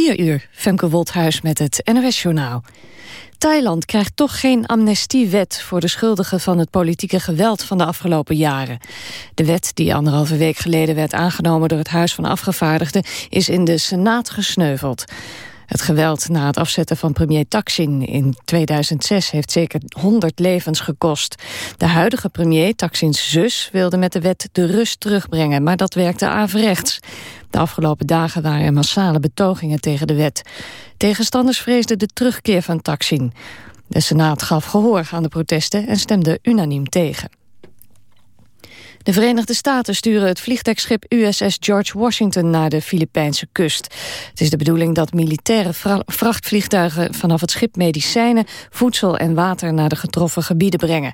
4 uur, Femke Wolthuis met het NOS-journaal. Thailand krijgt toch geen amnestiewet voor de schuldigen van het politieke geweld van de afgelopen jaren. De wet, die anderhalve week geleden werd aangenomen door het Huis van Afgevaardigden, is in de Senaat gesneuveld. Het geweld na het afzetten van premier Taksin in 2006 heeft zeker 100 levens gekost. De huidige premier, Taksins zus, wilde met de wet de rust terugbrengen, maar dat werkte averechts. De afgelopen dagen waren er massale betogingen tegen de wet. Tegenstanders vreesden de terugkeer van Taksin. De Senaat gaf gehoor aan de protesten en stemde unaniem tegen. De Verenigde Staten sturen het vliegtuigschip USS George Washington naar de Filipijnse kust. Het is de bedoeling dat militaire vrachtvliegtuigen vanaf het schip medicijnen, voedsel en water naar de getroffen gebieden brengen.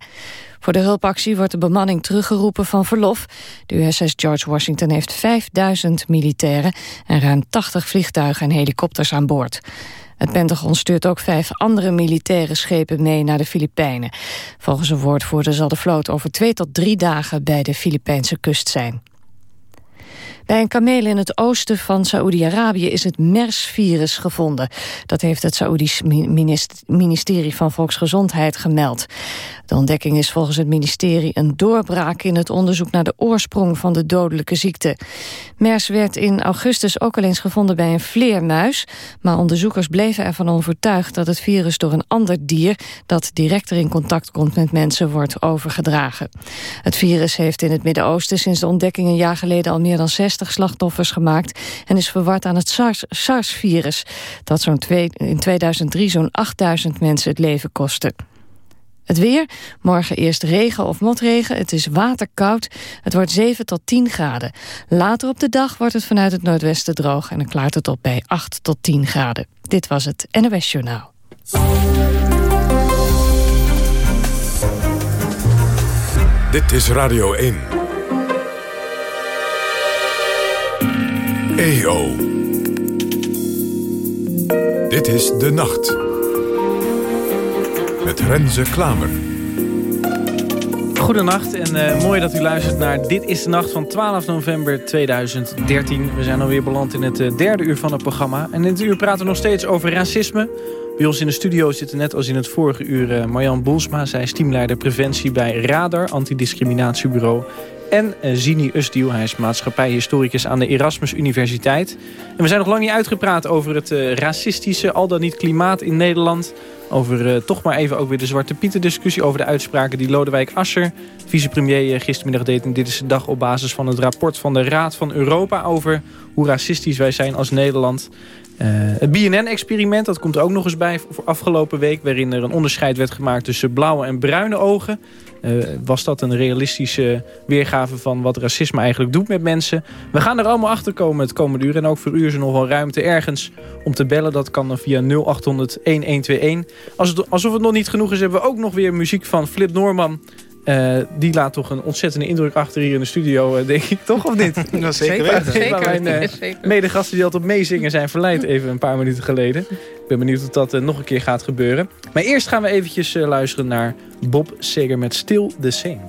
Voor de hulpactie wordt de bemanning teruggeroepen van verlof. De USS George Washington heeft 5000 militairen en ruim 80 vliegtuigen en helikopters aan boord. Het Pentagon stuurt ook vijf andere militaire schepen mee naar de Filipijnen. Volgens een woordvoerder zal de vloot over twee tot drie dagen bij de Filipijnse kust zijn. Bij een kameel in het oosten van Saoedi-Arabië is het MERS-virus gevonden. Dat heeft het Saoedisch ministerie van Volksgezondheid gemeld. De ontdekking is volgens het ministerie een doorbraak in het onderzoek naar de oorsprong van de dodelijke ziekte. MERS werd in augustus ook al eens gevonden bij een vleermuis, maar onderzoekers bleven ervan overtuigd dat het virus door een ander dier dat directer in contact komt met mensen wordt overgedragen. Het virus heeft in het Midden-Oosten sinds de ontdekking een jaar geleden al meer dan 60 slachtoffers gemaakt en is verward aan het SARS-virus, dat zo'n in 2003 zo'n 8000 mensen het leven kostte. Het weer, morgen eerst regen of motregen. Het is waterkoud. Het wordt 7 tot 10 graden. Later op de dag wordt het vanuit het noordwesten droog... en dan klaart het op bij 8 tot 10 graden. Dit was het NOS Journaal. Dit is Radio 1. EO. Dit is De Nacht met Renze Klamer. Goedenacht en uh, mooi dat u luistert naar Dit is de Nacht van 12 november 2013. We zijn alweer beland in het uh, derde uur van het programma. En in dit uur praten we nog steeds over racisme. Bij ons in de studio zitten net als in het vorige uur uh, Marjan Boelsma. Zij is teamleider preventie bij RADAR, antidiscriminatiebureau. En Zini Usdiel, hij is maatschappijhistoricus aan de Erasmus Universiteit. En we zijn nog lang niet uitgepraat over het racistische, al dan niet klimaat in Nederland... Over uh, toch maar even ook weer de Zwarte Pieten discussie. Over de uitspraken die Lodewijk Asscher, vicepremier, uh, gistermiddag deed in Dit is de Dag op basis van het rapport van de Raad van Europa over hoe racistisch wij zijn als Nederland. Het BNN-experiment, dat komt er ook nog eens bij voor afgelopen week... waarin er een onderscheid werd gemaakt tussen blauwe en bruine ogen. Uh, was dat een realistische weergave van wat racisme eigenlijk doet met mensen? We gaan er allemaal achter komen het komende uur. En ook voor u is er nog wel ruimte ergens om te bellen. Dat kan via 0800-1121. Als het, alsof het nog niet genoeg is, hebben we ook nog weer muziek van Flip Norman... Uh, die laat toch een ontzettende indruk achter hier in de studio, uh, denk ik. Toch, of niet? Dat zeker weten. Zeker, mijn uh, medegasten die altijd meezingen zijn verleid even een paar minuten geleden. Ik ben benieuwd of dat nog een keer gaat gebeuren. Maar eerst gaan we eventjes luisteren naar Bob Seger met Still the Same.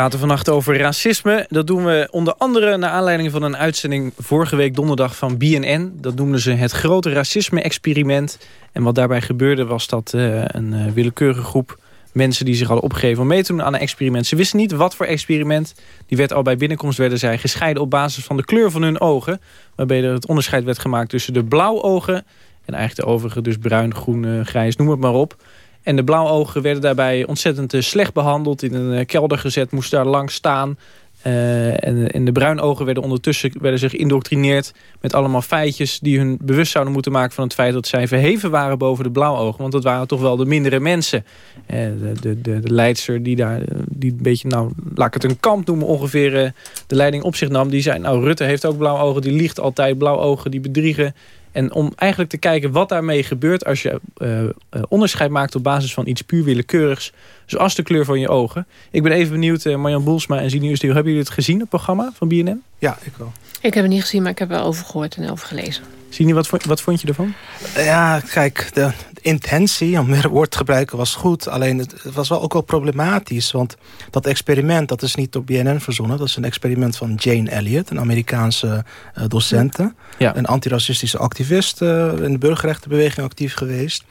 Praten vannacht over racisme. Dat doen we onder andere naar aanleiding van een uitzending vorige week donderdag van BNN. Dat noemden ze het grote racisme-experiment. En wat daarbij gebeurde was dat uh, een uh, willekeurige groep mensen die zich hadden opgegeven om mee te doen aan een experiment. Ze wisten niet wat voor experiment. Die werd al bij binnenkomst werden zij gescheiden op basis van de kleur van hun ogen. Waarbij er het onderscheid werd gemaakt tussen de blauwogen en eigenlijk de overige dus bruin, groen, uh, grijs, noem het maar op. En de blauwogen werden daarbij ontzettend uh, slecht behandeld. In een uh, kelder gezet, moesten daar lang staan. Uh, en, en, de bruinogen werden ondertussen werden zich geïndoctrineerd... met allemaal feitjes die hun bewust zouden moeten maken... van het feit dat zij verheven waren boven de blauwogen. Want dat waren toch wel de mindere mensen. de, de, de, de leidster die daar die een beetje... nou, laat ik het een kamp noemen ongeveer... de leiding op zich nam. Die zei, nou, Rutte heeft ook blauwogen. Die liegt altijd blauwogen, die bedriegen. En om eigenlijk te kijken wat daarmee gebeurt... als je uh, uh, onderscheid maakt op basis van iets puur willekeurigs... zoals de kleur van je ogen. Ik ben even benieuwd, uh, Marjan Boelsma en Zini hebben jullie het gezien, het programma van BNN? Ja, ik wel. Ik heb het niet gezien, maar ik heb wel over gehoord en over gelezen. Zini, wat, wat vond je ervan? Ja, kijk, de, de intentie, om meer woord te gebruiken, was goed. Alleen het, het, was wel ook wel problematisch. Want dat experiment, dat is niet op BNN verzonnen. Dat is een experiment van Jane Elliott, een Amerikaanse uh, docente. Ja. Een antiracistische activist, uh, in de burgerrechtenbeweging actief geweest.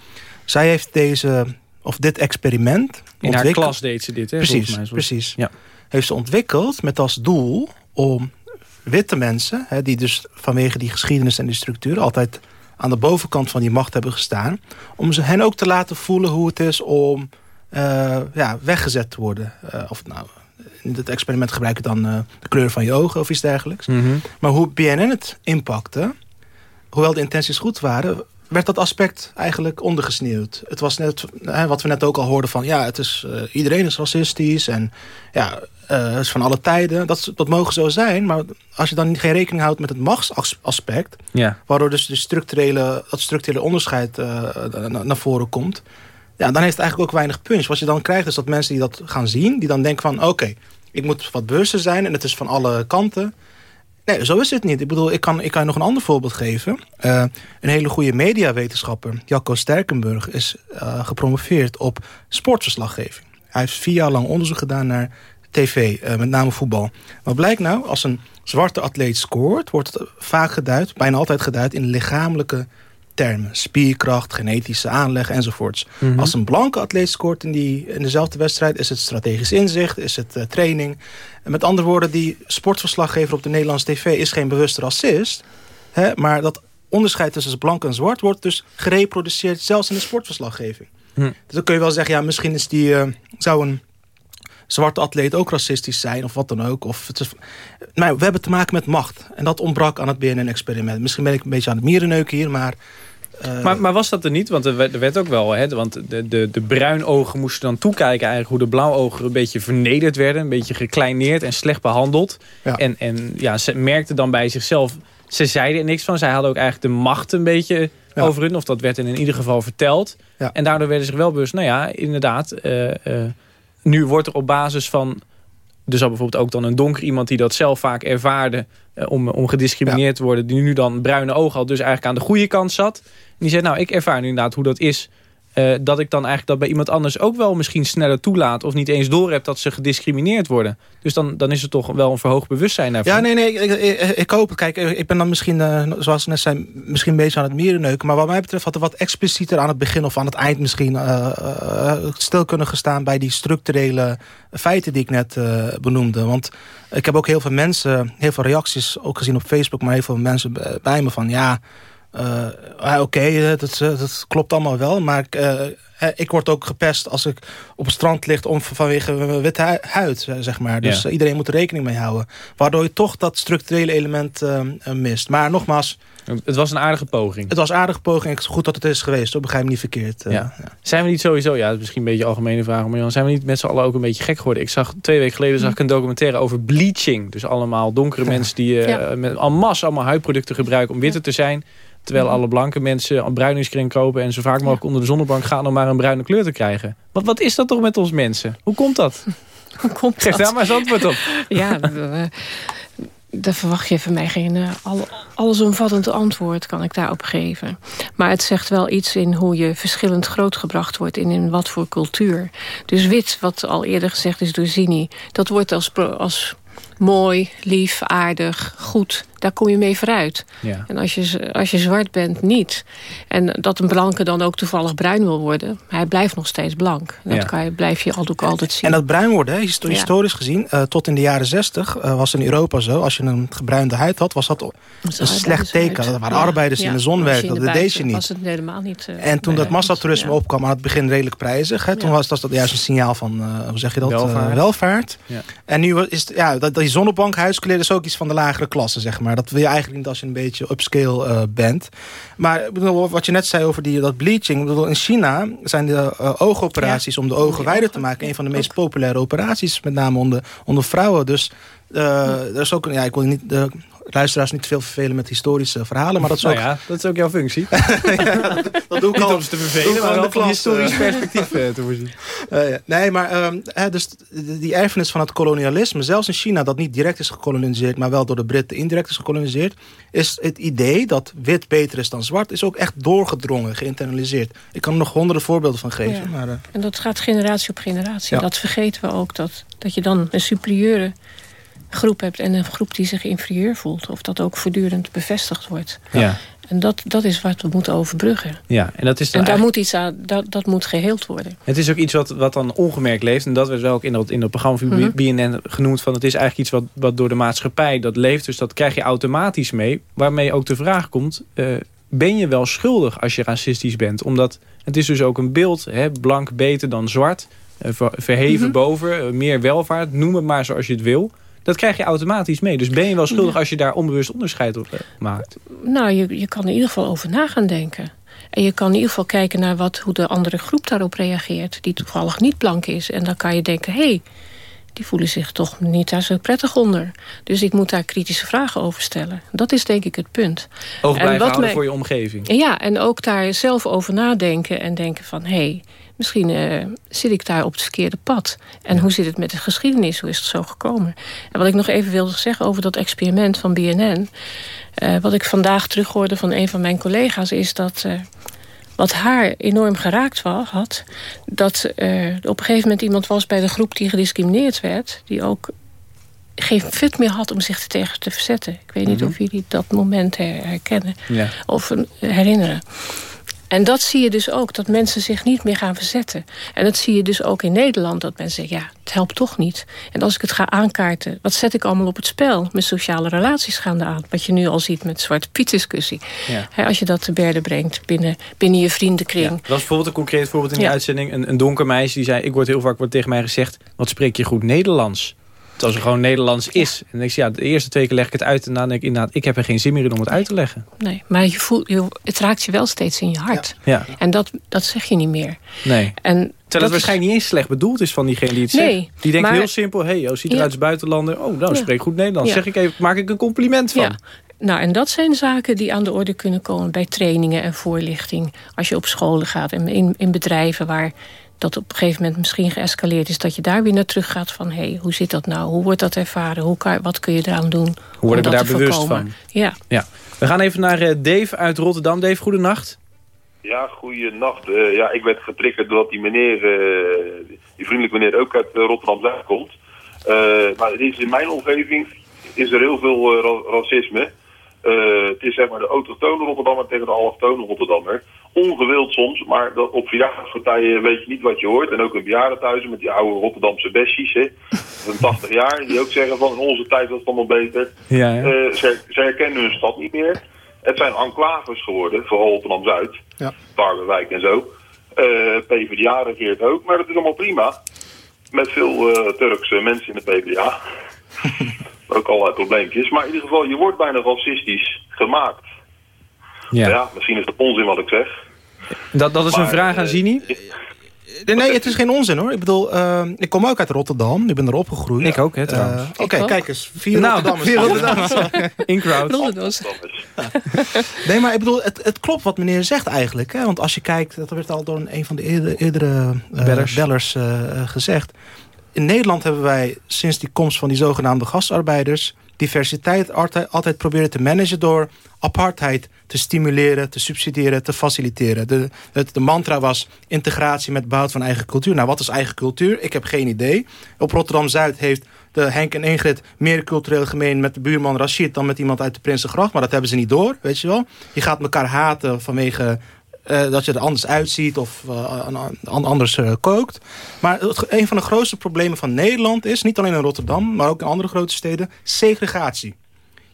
Zij heeft deze, of dit experiment... In haar klas deed ze dit, hè? Precies, mij, precies. Ja. Heeft ze ontwikkeld met als doel om witte mensen... Hè, die dus vanwege die geschiedenis en die structuur... altijd aan de bovenkant van die macht hebben gestaan... om ze hen ook te laten voelen hoe het is om uh, ja, weggezet te worden. Uh, of nou, in dit experiment gebruik je dan uh, de kleur van je ogen of iets dergelijks. Mm -hmm. Maar hoe BNN het inpakte... hoewel de intenties goed waren... werd dat aspect eigenlijk ondergesneeuwd. Het was net hè, wat we net ook al hoorden van... ja, het is, iedereen is racistisch en ja, uh, is van alle tijden. Dat, dat mogen zo zijn, maar als je dan geen rekening houdt met het machtsaspect... Ja. waardoor dus de structurele, dat structurele onderscheid uh, naar voren komt... Ja, dan heeft het eigenlijk ook weinig punch. Wat je dan krijgt is dat mensen die dat gaan zien... die dan denken van, oké, okay, ik moet wat bewuster zijn... en het is van alle kanten. Nee, zo is het niet. Ik bedoel, ik kan, ik kan je nog een ander voorbeeld geven. Uh, een hele goede mediawetenschapper, Jacco Sterkenburg... is uh, gepromoveerd op sportverslaggeving. Hij heeft vier jaar lang onderzoek gedaan naar tv, uh, met name voetbal. Wat blijkt nou? Als een zwarte atleet scoort, wordt het vaak geduid, bijna altijd geduid in lichamelijke termen. Spierkracht, genetische aanleg enzovoorts. Mhm. Mm -hmm. Als een blanke atleet scoort in, die, in dezelfde wedstrijd... is het strategisch inzicht, is het uh, training. En met andere woorden, die sportverslaggever op de Nederlandse tv... is geen bewuste racist, hè, maar dat onderscheid tussen blank en zwart... wordt dus gereproduceerd zelfs in de sportverslaggeving. Hm. Dus dan kun je wel zeggen, ja, misschien is die, uh, zou een zwarte atleet ook racistisch zijn of wat dan ook. Of het is, maar we hebben te maken met macht. En dat ontbrak aan het BNN-experiment. Misschien ben ik een beetje aan het mierenneuken hier, maar... Uh... Maar, maar, was dat er niet? Want er werd, er werd ook wel, hè, want de, de, de bruinogen moesten dan toekijken eigenlijk hoe de blauwogen een beetje vernederd werden. Een beetje gekleineerd en slecht behandeld. Ja. En, en ja, ze merkten dan bij zichzelf, ze zeiden er niks van. Zij hadden ook eigenlijk de macht een beetje ja. over hun. Of dat werd in ieder geval verteld. Ja. En daardoor werden ze zich wel bewust, nou ja, inderdaad... Uh, uh, nu wordt er op basis van... Er zal bijvoorbeeld ook dan een donker iemand die dat zelf vaak ervaarde... Uh, om, om gediscrimineerd te worden... die nu dan bruine ogen had, dus eigenlijk aan de goede kant zat. En die zei, nou, ik ervaar nu inderdaad hoe dat is... Uh, dat ik dan eigenlijk dat bij iemand anders ook wel misschien sneller toelaat... of niet eens doorheb dat ze gediscrimineerd worden. Dus dan, dan is er toch wel een verhoogd bewustzijn daarvan. Ja, nee, nee, ik, ik, hoop. Kijk, ik ben dan misschien, uh, zoals ik net zei... misschien beetje aan het mierenneuken. Maar wat mij betreft had er wat explicieter aan het begin... of aan het eind misschien uh, stil kunnen gestaan... bij die structurele feiten die ik net benoemde. Want ik heb ook heel veel mensen... heel veel reacties ook gezien op Facebook... maar heel veel mensen bij me van... ja. Uh, Oké, okay, dat, dat, klopt allemaal wel, maar uh, ik word ook gepest als ik op het strand ligt om, vanwege mijn witte huid, zeg maar. Dus ja. iedereen moet er rekening mee houden. Waardoor je toch dat structurele element uh, mist. Maar nogmaals... Het was een aardige poging. Het was een aardige poging. Het is goed dat het is geweest. Hoor. Begrijp me niet verkeerd. Ja. Ja. Zijn we niet sowieso, ja, dat is misschien een beetje een algemene vraag, maar Jan, zijn we niet met z'n allen ook een beetje gek geworden? Ik zag twee weken geleden zag ik een documentaire over bleaching. Dus allemaal donkere ja. mensen die uh, met en masse allemaal huidproducten gebruiken om witter te zijn. Terwijl alle blanke mensen een bruiningskring kopen... en zo vaak mogelijk onder de zonnebank gaan om maar een bruine kleur te krijgen. Wat, wat is dat toch met ons mensen? Hoe komt dat? Hoe komt Geef dat? daar maar eens antwoord op. Ja, daar verwacht je van mij geen uh, al, allesomvattend antwoord, kan ik daarop geven. Maar het zegt wel iets in hoe je verschillend grootgebracht wordt... en in wat voor cultuur. Dus wit, wat al eerder gezegd is door Zini... dat wordt als, als mooi, lief, aardig, goed. Daar kom je mee vooruit. Ja. En als je, als je zwart bent, niet. En dat een blanke dan ook toevallig bruin wil worden... hij blijft nog steeds blank. Dat kan je, blijf je ook altijd zien. En dat bruin worden, historisch gezien... Uh, tot in de jaren zestig uh, was in Europa zo... als je een gebruinde huid had, was dat een slecht teken. Dat waren arbeiders die in de zon werkten. Dat deed je niet. Was het helemaal niet uh, en toen dat massatoerisme opkwam aan het begin redelijk prijzig... Hè, toen was dat juist een signaal van, hoe zeg je dat? Welvaart. welvaart. En nu is het, ja, dat, die zonnebankhuiskleren is ook iets van de lagere klasse, zeg maar. Dat wil je eigenlijk niet als je een beetje upscale uh, bent. Maar bedoel, wat je net zei over die, dat bleaching. Bedoel, in China zijn de uh, oogoperaties om de ogen wijder te maken... een van de meest populaire operaties, met name onder, onder vrouwen. Dus uh, er is ook, ja, ik wil niet de luisteraars niet te veel vervelen met historische verhalen. Maar dat is nou ook... ja, dat is ook jouw functie. ja, dat, doe ik al. Niet om ze te vervelen, maar wel van historisch perspectief uh, te voorzien. Uh, ja. Nee, maar um, dus die erfenis van het kolonialisme, zelfs in China dat niet direct is gekoloniseerd, maar wel door de Britten indirect is gekoloniseerd, is het idee dat wit beter is dan zwart, is ook echt doorgedrongen, geïnternaliseerd. Ik kan er nog honderden voorbeelden van geven. Ja. Maar, uh, en dat gaat generatie op generatie. Dat vergeten we ook, dat, dat je dan een superieure groep hebt en een groep die zich inferieur voelt. Of dat ook voortdurend bevestigd wordt. Ja. En dat, dat is wat we moeten overbruggen. Ja, en dat is en daar moet iets aan, dat, dat moet geheeld worden. Het is ook iets wat, wat dan ongemerkt leeft. En dat werd wel ook in dat, in dat programma van mm -hmm. BNN genoemd. Van het is eigenlijk iets wat, wat door de maatschappij dat leeft. Dus dat krijg je automatisch mee. Waarmee ook de vraag komt... Uh, ben je wel schuldig als je racistisch bent? Omdat het is dus ook een beeld. Hè, blank beter dan zwart. Uh, verheven mm -hmm. boven. Uh, meer welvaart. Noem het maar zoals je het wil. Dat krijg je automatisch mee. Dus ben je wel schuldig ja. als je daar onbewust onderscheid op uh, maakt? Nou, je, je kan er in ieder geval over na gaan denken. En je kan in ieder geval kijken naar wat, hoe de andere groep daarop reageert. Die toevallig niet blank is. En dan kan je denken, hé, hey, die voelen zich toch niet daar zo prettig onder. Dus ik moet daar kritische vragen over stellen. Dat is denk ik het punt. Oog blijven houden mij, voor je omgeving. Ja, en ook daar zelf over nadenken. En denken van, hé, hey, misschien uh, zit ik daar op het verkeerde pad. En ja. hoe zit het met de geschiedenis? Hoe is het zo gekomen? En wat ik nog even wilde zeggen over dat experiment van BNN... Uh, wat ik vandaag terughoorde van een van mijn collega's... is dat uh, wat haar enorm geraakt was, had... dat op een gegeven moment iemand was bij de groep die gediscrimineerd werd... die ook geen fut meer had om zich er tegen te verzetten. Ik weet niet mm -hmm. of jullie dat moment her herkennen ja. of herinneren. En dat zie je dus ook, dat mensen zich niet meer gaan verzetten. En dat zie je dus ook in Nederland, dat mensen zeggen... ja, het helpt toch niet. En als ik het ga aankaarten, wat zet ik allemaal op het spel? Mijn sociale relaties gaan eraan. Wat je nu al ziet met Zwarte Piet discussie. Ja. He, als je dat te berde brengt binnen, binnen je vriendenkring. Ja, dat was bijvoorbeeld een concreet voorbeeld in die uitzending. Een, een donker meisje die zei, ik word heel vaak wordt tegen mij gezegd... wat spreek je goed Nederlands? Als er gewoon Nederlands is. En ik ja, de eerste twee keer leg ik het uit en dan denk ik inderdaad, ik heb er geen zin meer in om het uit te leggen. Nee, maar je voelt, je, het raakt je wel steeds in je hart. Ja. En dat, dat zeg je niet meer. Nee. En Terwijl het waarschijnlijk niet eens slecht bedoeld is van diegene die het nee, zegt. Die denkt maar, heel simpel, hé, hey, ziet eruit als buitenlander. Oh, nou, Ja. spreek goed Nederlands. Ja. Zeg ik even, maak ik een compliment van. Ja. Nou, en dat zijn zaken die aan de orde kunnen komen bij trainingen en voorlichting. Als je op scholen gaat en in, in bedrijven waar dat op een gegeven moment misschien geëscaleerd is... dat je daar weer naar terug gaat van... hé, hey, hoe zit dat nou? Hoe wordt dat ervaren? Hoe kan, wat kun je eraan doen? Hoe worden we om daar dat te bewust voorkomen? van? Ja. Ja. We gaan even naar eh, Dave uit Rotterdam. Dave, goedenacht. Ja, goeienacht. Uh, ja, ik werd getriggerd doordat die meneer, uh, die vriendelijke meneer ook uit Rotterdam zelf komt. maar het is in mijn omgeving is er heel veel ra racisme. het is zeg maar de autochtone Rotterdammer tegen de allochtone Rotterdammer. Ongewild soms, maar dat op verjaardagspartijen weet je niet wat je hoort. En ook in bejaardentehuizen met die oude Rotterdamse besties, hè, van 80 jaar, die ook zeggen van in onze tijd was het allemaal beter. Ja, ja. ze, ze herkennen hun stad niet meer. Het zijn enclaves geworden, vooral Rotterdam-Zuid, Ja. Tarwewijk en zo. Uh, PvdA regeert ook, maar dat is allemaal prima. Met veel uh, Turkse mensen in de PvdA. ook allerlei probleempjes. Maar in ieder geval, je wordt bijna racistisch gemaakt. Ja. Ja, misschien is het onzin wat ik zeg. Dat, dat is een vraag aan eh, Zini? Nee, nee, het is geen onzin hoor. Ik bedoel, uh, ik kom ook uit Rotterdam. Ik ben er opgegroeid. Ik ook, hè, trouwens. Uh, Oké, ook. kijk eens. Vier Nou, Rotterdammers. vier Rotterdammers. In crowd. Nee, maar ik bedoel, het, het klopt wat meneer zegt eigenlijk. Hè? Want als je kijkt, dat werd al door een, een van de eerdere, eerdere uh, Bellers. bellers uh, gezegd. In Nederland hebben wij sinds die komst van die zogenaamde gastarbeiders... diversiteit altijd, proberen te managen... door apartheid te stimuleren, te subsidiëren, te faciliteren. De, het, de mantra was integratie met behoud van eigen cultuur. Nou, wat is eigen cultuur? Ik heb geen idee. Op Rotterdam-Zuid heeft de Henk en Ingrid meer cultureel gemeen met de buurman Rashid... dan met iemand uit de Prinsengracht. Maar dat hebben ze niet door, weet je wel. Je gaat elkaar haten vanwege uh, dat je er anders uitziet of uh, anders uh, kookt. Maar een van de grootste problemen van Nederland is... niet alleen in Rotterdam, maar ook in andere grote steden... segregatie.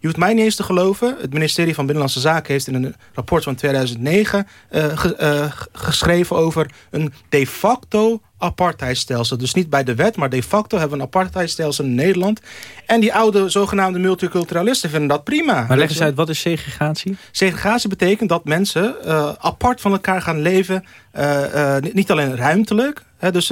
Je hoeft mij niet eens te geloven. Het ministerie van Binnenlandse Zaken heeft in een rapport van 2009 uh, ge, uh, geschreven over een de facto apartheidstelsel. Dus niet bij de wet, maar de facto hebben we een apartheidstelsel in Nederland. En die oude zogenaamde multiculturalisten vinden dat prima. Maar leg eens uit, wat is segregatie? Segregatie betekent dat mensen uh, apart van elkaar gaan leven. niet alleen ruimtelijk, hè, dus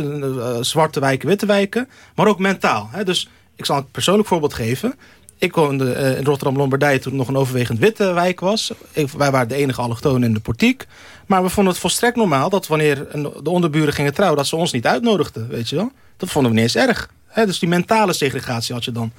zwarte wijken, witte wijken, maar ook mentaal. Hè. Dus ik zal een persoonlijk voorbeeld geven. Ik woonde uh, in Rotterdam-Lombardije toen nog een overwegend witte wijk was. Wij waren de enige allochtonen in de portiek. Maar we vonden het volstrekt normaal dat wanneer de onderburen gingen trouwen... dat ze ons niet uitnodigden, weet je wel. Dat vonden we niet eens erg. Dus die mentale segregatie had je dan.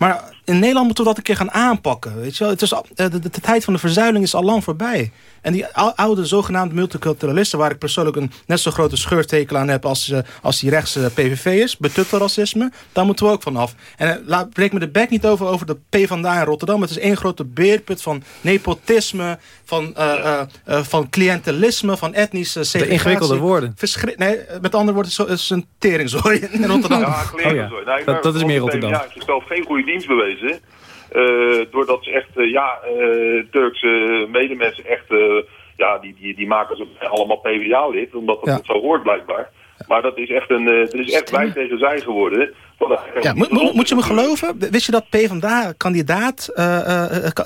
Maar in Nederland moeten we dat een keer gaan aanpakken. Weet je wel? Het is, de, de, de, tijd van de verzuiling is al lang voorbij. En die oude zogenaamde multiculturalisten... waar ik persoonlijk een net zo grote scheurtekel aan heb... als, uh, als die rechtse PVV is, betutte racisme... daar moeten we ook vanaf. En uh, laat, breek me de bek niet over over de PvdA in Rotterdam. Het is één grote beerput van nepotisme... van, uh, van cliëntelisme, van etnische segregatie. De ingewikkelde woorden. Verschri nee, met andere woorden, het is een teringzooi in Rotterdam. Ja. Oh, ja. dat, dat is meer Rotterdam. Ja, zichzelf geen goede dienst bewezen. Uh, doordat ze echt, uh, ja, uh, Turkse medemensen echt, ja, die, die, die maken ze allemaal PvdA-lid, omdat dat ja. zo hoort blijkbaar. Maar dat is echt een, het is echt wij tegen zij geworden. Ja, moet, je me geloven? Wist je dat PvdA-kandidaat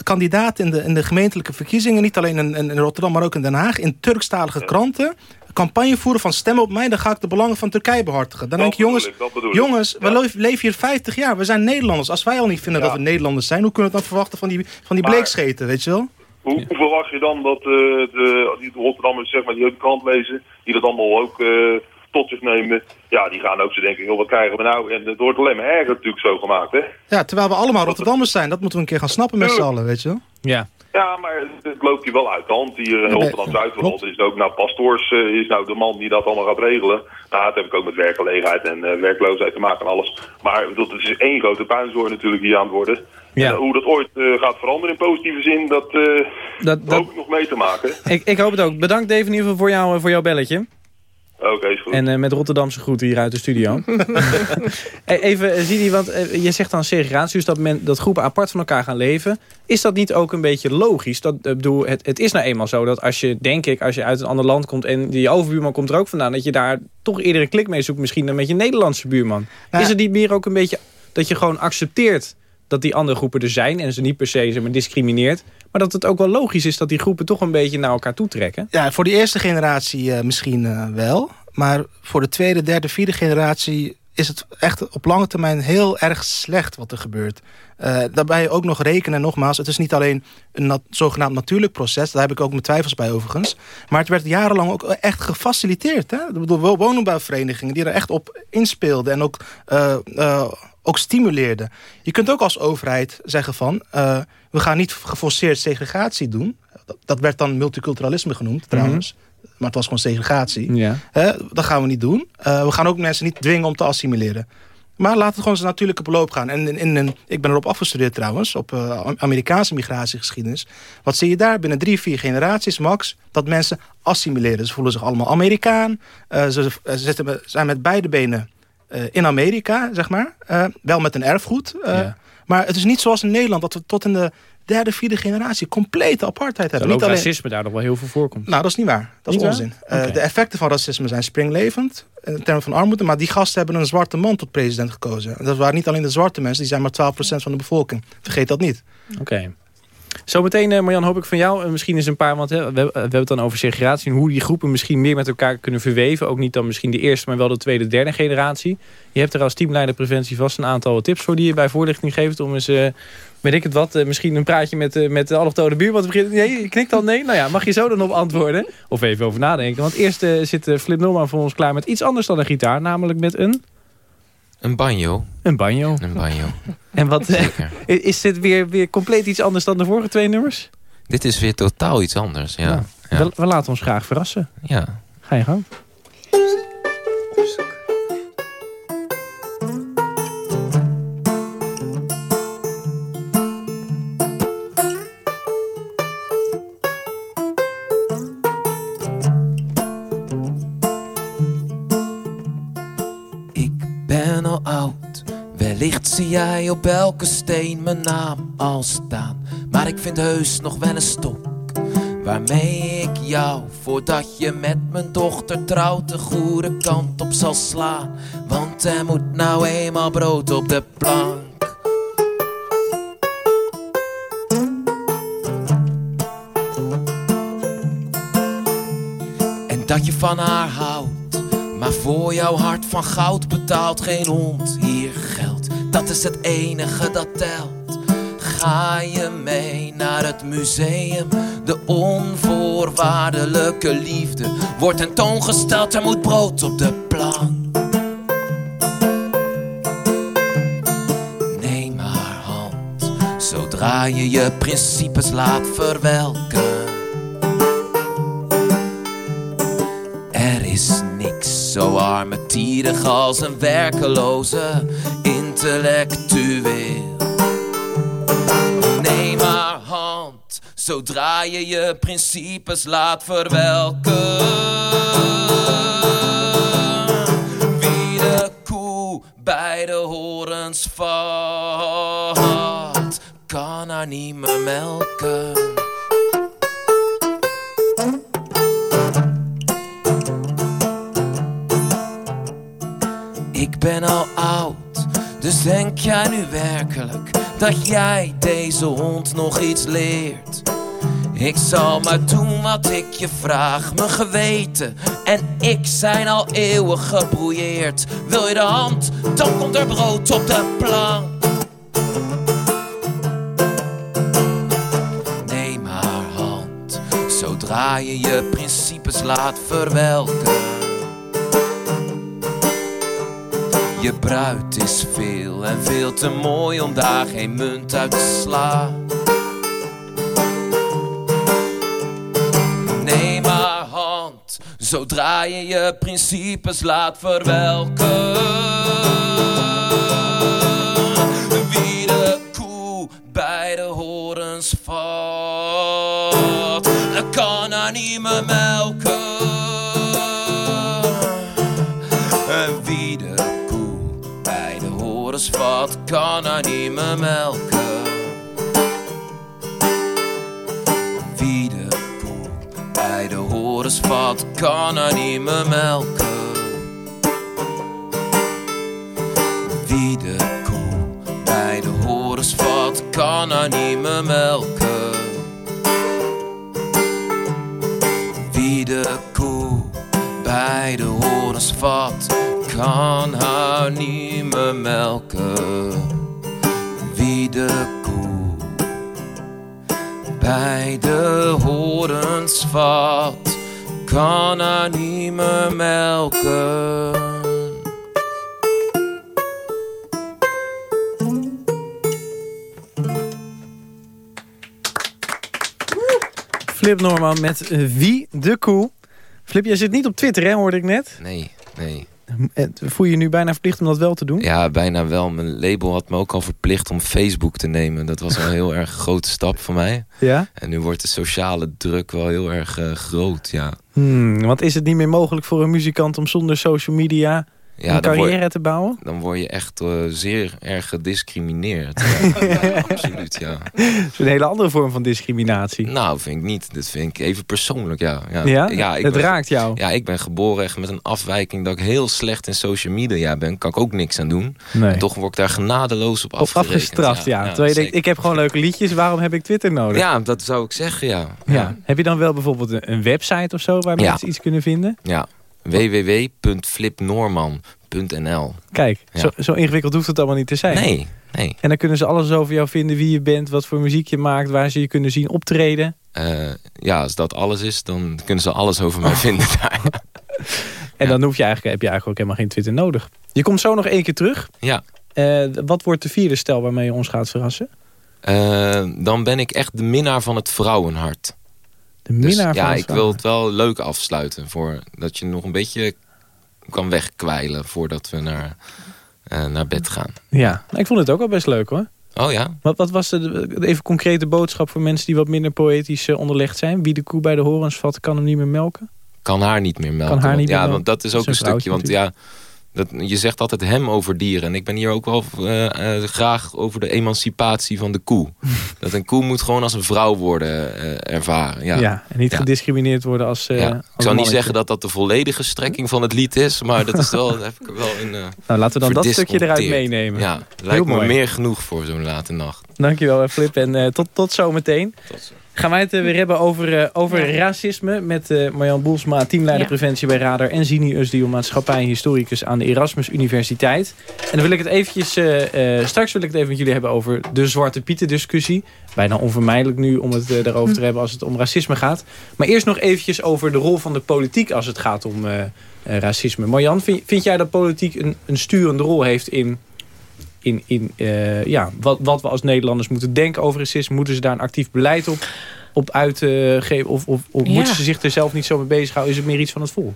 kandidaat in, de, in de gemeentelijke verkiezingen... niet alleen in, in Rotterdam, maar ook in Den Haag... in Turkstalige kranten campagne voeren van stem op mij... dan ga ik de belangen van Turkije behartigen. Dan dat denk je, jongens, ik, jongens ja. we leven hier 50 jaar. We zijn Nederlanders. Als wij al niet vinden ja. dat we Nederlanders zijn... hoe kunnen we het dan verwachten van die, van die bleekscheten, weet je wel? Hoe, hoe verwacht je dan dat uh, de, die Rotterdammers zeg maar, die ook de krant lezen... die dat allemaal ook... Uh, tot zich nemen. Ja, die gaan ook zo denken, joh, wat krijgen we nou? En het wordt alleen maar erger natuurlijk zo gemaakt, hè? Ja, terwijl we allemaal Rotterdammers zijn. Dat moeten we een keer gaan snappen met z'n allen, weet je wel? Ja. Ja, maar het loopt hier wel uit de hand. Hier in Rotterdam-Zuid is het ook, nou, Pastoors uh, is nou de man die dat allemaal gaat regelen. Nou, dat heb ik ook met werkgelegenheid en uh, werkloosheid te maken en alles. Maar het is één grote puinzooi natuurlijk hier aan het worden. Ja. En hoe dat ooit gaat veranderen in positieve zin, dat, dat, dat hoop ik nog mee te maken. Ik, ik hoop het ook. Bedankt Dave in ieder geval voor, jou, voor jouw belletje. Oké, okay, is goed. En uh, met Rotterdamse groeten hier uit de studio. Even, Zidi, want uh, je zegt dan segregatie, dus dat, men, dat groepen apart van elkaar gaan leven. Is dat niet ook een beetje logisch? Dat, uh, bedoel, het, het is nou eenmaal zo dat als je, denk ik, als je uit een ander land komt... en je overbuurman komt er ook vandaan... dat je daar toch eerder een klik mee zoekt misschien dan met je Nederlandse buurman. Ja. Is het niet meer ook een beetje dat je gewoon accepteert dat die andere groepen er zijn... en ze niet per se zeg maar, discrimineert... Maar dat het ook wel logisch is dat die groepen toch een beetje naar elkaar toe trekken. Ja, voor de eerste generatie uh, misschien uh, wel. Maar voor de tweede, derde, vierde generatie is het echt op lange termijn heel erg slecht wat er gebeurt. Uh, daarbij ook nog rekenen, nogmaals, het is niet alleen een zogenaamd natuurlijk proces. Daar heb ik ook mijn twijfels bij overigens. Maar het werd jarenlang ook echt gefaciliteerd. Hè? Ik bedoel, woningbouwverenigingen die er echt op inspeelden en ook, ook stimuleerden. Je kunt ook als overheid zeggen van, we gaan niet geforceerd segregatie doen. Dat, dat werd dan multiculturalisme genoemd trouwens. Mm -hmm. Maar het was gewoon segregatie. Ja. dat gaan we niet doen. we gaan ook mensen niet dwingen om te assimileren. Maar laat het gewoon zijn natuurlijke beloop gaan. En in, in, in, ik ben erop afgestudeerd trouwens, op uh, Amerikaanse migratiegeschiedenis. Wat zie je daar? Binnen drie, vier generaties max, dat mensen assimileren. Ze voelen zich allemaal Amerikaan. Uh, ze, ze zitten, zijn met beide benen in Amerika, zeg maar. wel met een erfgoed. Ja. Maar het is niet zoals in Nederland, dat we tot in de derde, vierde generatie complete apartheid hebben. Niet alleen racisme daar nog wel heel veel voorkomt. Nou, dat is niet waar. Dat niet is onzin. Okay. Uh, de effecten van racisme zijn springlevend in termen van armoede. Maar die gasten hebben een zwarte man tot president gekozen. En dat waren niet alleen de zwarte mensen, die zijn maar 12% van de bevolking. Vergeet dat niet. Oké. Okay. Zometeen, uh, Marjan, hoop ik van jou. Uh, misschien is een paar, want we, hebben het dan over segregatie. En hoe die groepen misschien meer met elkaar kunnen verweven. Ook niet dan misschien de eerste, maar wel de tweede, derde generatie. Je hebt er als teamleider preventie vast een aantal tips voor die je bij voorlichting geeft. Om eens, uh, weet ik het wat, misschien een praatje met, met de allochtone buurman te beginnen. Nee, knikt al nee? Nou ja, mag je zo dan op antwoorden? Of even over nadenken. Want eerst zit Flip Norman voor ons klaar met iets anders dan een gitaar. Namelijk met een... Een banjo. Een banjo. Een banjo. En wat, eh, Zeker. is dit weer, weer compleet iets anders dan de vorige twee nummers? Dit is weer totaal iets anders. Ja. Ja. We, we laten ons graag verrassen. ja. Ga je gang. Wellicht zie jij op elke steen mijn naam al staan. Maar ik vind heus nog wel een stok. Waarmee ik jou, voordat je met mijn dochter trouwt, de goede kant op zal slaan. Want er moet nou eenmaal brood op de plank. En dat je van haar houdt. Maar voor jouw hart van goud betaalt geen hond hier geld. Dat is het enige dat telt. Ga je mee naar het museum? De onvoorwaardelijke liefde wordt tentoongesteld. Er moet brood op de plank. Neem haar hand, zodra je je principes laat verwelken. Er is niks zo armetierig als een werkeloze intellectueel. Neem haar hand, zodra je je principes laat verwelken. Wie de koe bij de horens vat, kan haar niet meer melken. Dus denk jij nu werkelijk dat jij deze hond nog iets leert? Ik zal maar doen wat ik je vraag, mijn geweten en ik zijn al eeuwen gebroeierd. Wil je de hand, dan komt er brood op de plank. Neem haar hand, zodra je je principes laat verwelken. Je bruid is veel en veel te mooi om daar geen munt uit te slaan. Neem haar hand, zodra je je principes laat verwelken. Wie de koe bij de horens vat, kan haar niet meer melken. Vat, kan haar niet meer melken. Wie de koe bij de horens vat, kan haar niet meer melken. Wie de koe bij de horens vat, kan haar niet meer melken. Wie de koe bij de horens vat, kan haar niet meer melken. Wie de koe bij de horens vat, kan haar niet meer melken. Flip Norman met Wie de Koe. Flip, jij zit niet op Twitter, hè, hoorde ik net. Nee, nee. Eh, Voel je je nu bijna verplicht om dat wel te doen? Ja, bijna wel. Mijn label had me ook al verplicht om Facebook te nemen. Dat was een heel erg grote stap voor mij. Ja? En nu wordt de sociale druk wel heel erg eh, groot, ja. Hmm, want is het niet meer mogelijk voor een muzikant om zonder social media ja een dan, carrière te bouwen? dan word je echt eh, zeer erg gediscrimineerd. Ja, ja, absoluut, ja. Dat is een hele andere vorm van discriminatie. Nou, vind ik niet. Dat vind ik even persoonlijk, ja. Ja? ik het ben- raakt jou? Ja, ik ben geboren echt met een afwijking dat ik heel slecht in social media ben. Kan ik ook niks aan doen. Nee. En toch word ik daar genadeloos op Of afgerekend. afgestraft, ja. Terwijl je denkt, zeker. ik heb gewoon leuke liedjes, waarom heb ik Twitter nodig? Ja, dat zou ik zeggen, ja. Ja. Heb je dan wel bijvoorbeeld een, website of zo waar Ja. mensen iets kunnen vinden? Ja, www.flipnorman.nl Kijk, Ja. zo, zo ingewikkeld hoeft het allemaal niet te zijn. Nee, nee. En dan kunnen ze alles over jou vinden, wie je bent, wat voor muziek je maakt, waar ze je kunnen zien optreden. Eh, ja, als dat alles is, dan kunnen ze alles over mij vinden. En dan hoef je eigenlijk, heb je eigenlijk ook helemaal geen Twitter nodig. Je komt zo nog één keer terug. Ja. Uh, wat wordt de vierde stel waarmee je ons gaat verrassen? Uh, dan ben ik echt de minnaar van het vrouwenhart. De minnaar dus, ja, ik wil het wel leuk afsluiten. Voor dat je nog een beetje kan wegkwijlen voordat we naar, uh, naar bed gaan. Ja, ik vond het ook al best leuk hoor. Oh ja? Wat, wat was de, even concrete boodschap voor mensen die wat minder poëtisch uh, onderlegd zijn? Wie de koe bij de horens vat, kan hem niet meer melken? Kan haar niet meer melken. Kan haar niet want, meer ja, melken. want dat is ook Dat is een een stukje. Want ja, dat, je zegt altijd hem over dieren. En ik ben hier ook wel uh, uh, graag over de emancipatie van de koe. dat een koe moet gewoon als een vrouw worden uh, ervaren. Ja. ja, en niet Ja. gediscrimineerd worden als, Ja. als Ik zou niet zeggen dat dat de volledige strekking van het lied is. Maar dat is wel, dat heb ik wel in Nou, laten we dan dat stukje eruit meenemen. Ja, lijkt me mooi. meer genoeg voor zo'n late nacht. Dankjewel eh, Flip en eh, tot, tot zometeen. Tot zo. Gaan wij het eh, weer hebben over, eh, over Ja. racisme... met eh Marjan Boelsma, teamleider Ja. preventie bij Radar... en Zini Usdiel, maatschappij en historicus aan de Erasmus Universiteit. En dan wil ik het eventjes... straks wil ik het even met jullie hebben over de Zwarte Pieten discussie. Bijna onvermijdelijk nu om het eh, daarover te hebben als het om racisme gaat. Maar eerst nog eventjes over de rol van de politiek als het gaat om racisme. Marjan, vind, vind jij dat politiek een, een sturende rol heeft in... In, in eh, ja, wat, wat we als Nederlanders moeten denken over racisme. Moeten ze daar een actief beleid op, op uitgeven? of of, of Ja. moeten ze zich er zelf niet zo mee bezighouden? Is het meer iets van het volk?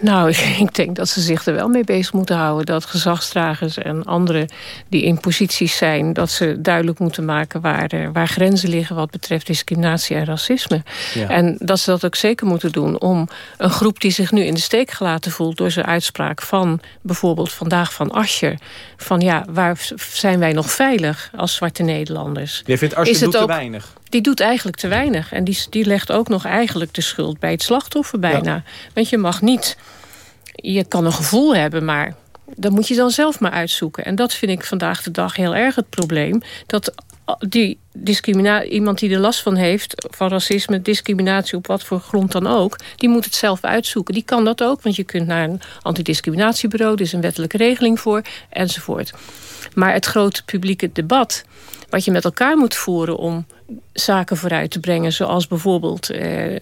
Nou, ik denk dat ze zich er wel mee bezig moeten houden. Dat gezagsdragers en anderen die in posities zijn... dat ze duidelijk moeten maken waar, er- waar grenzen liggen... wat betreft discriminatie en racisme. Ja. En dat ze dat ook zeker moeten doen om een groep die zich nu in de steek gelaten voelt... door zijn uitspraak van bijvoorbeeld vandaag van Ascher... van ja, waar zijn wij nog veilig als zwarte Nederlanders? Jij vindt het doet te weinig. Die doet eigenlijk te weinig. En die, die legt ook nog eigenlijk de schuld bij het slachtoffer bijna. Want je mag niet... Je kan een gevoel hebben, maar dat moet je dan zelf maar uitzoeken. En dat vind ik vandaag de dag heel erg het probleem. Dat die discrimina iemand die er last van heeft... van racisme, discriminatie op wat voor grond dan ook... die moet het zelf uitzoeken. Die kan dat ook, want je kunt naar een antidiscriminatiebureau... er is een wettelijke regeling voor, enzovoort. Maar het grote publieke debat... wat je met elkaar moet voeren om zaken vooruit te brengen... zoals bijvoorbeeld eh,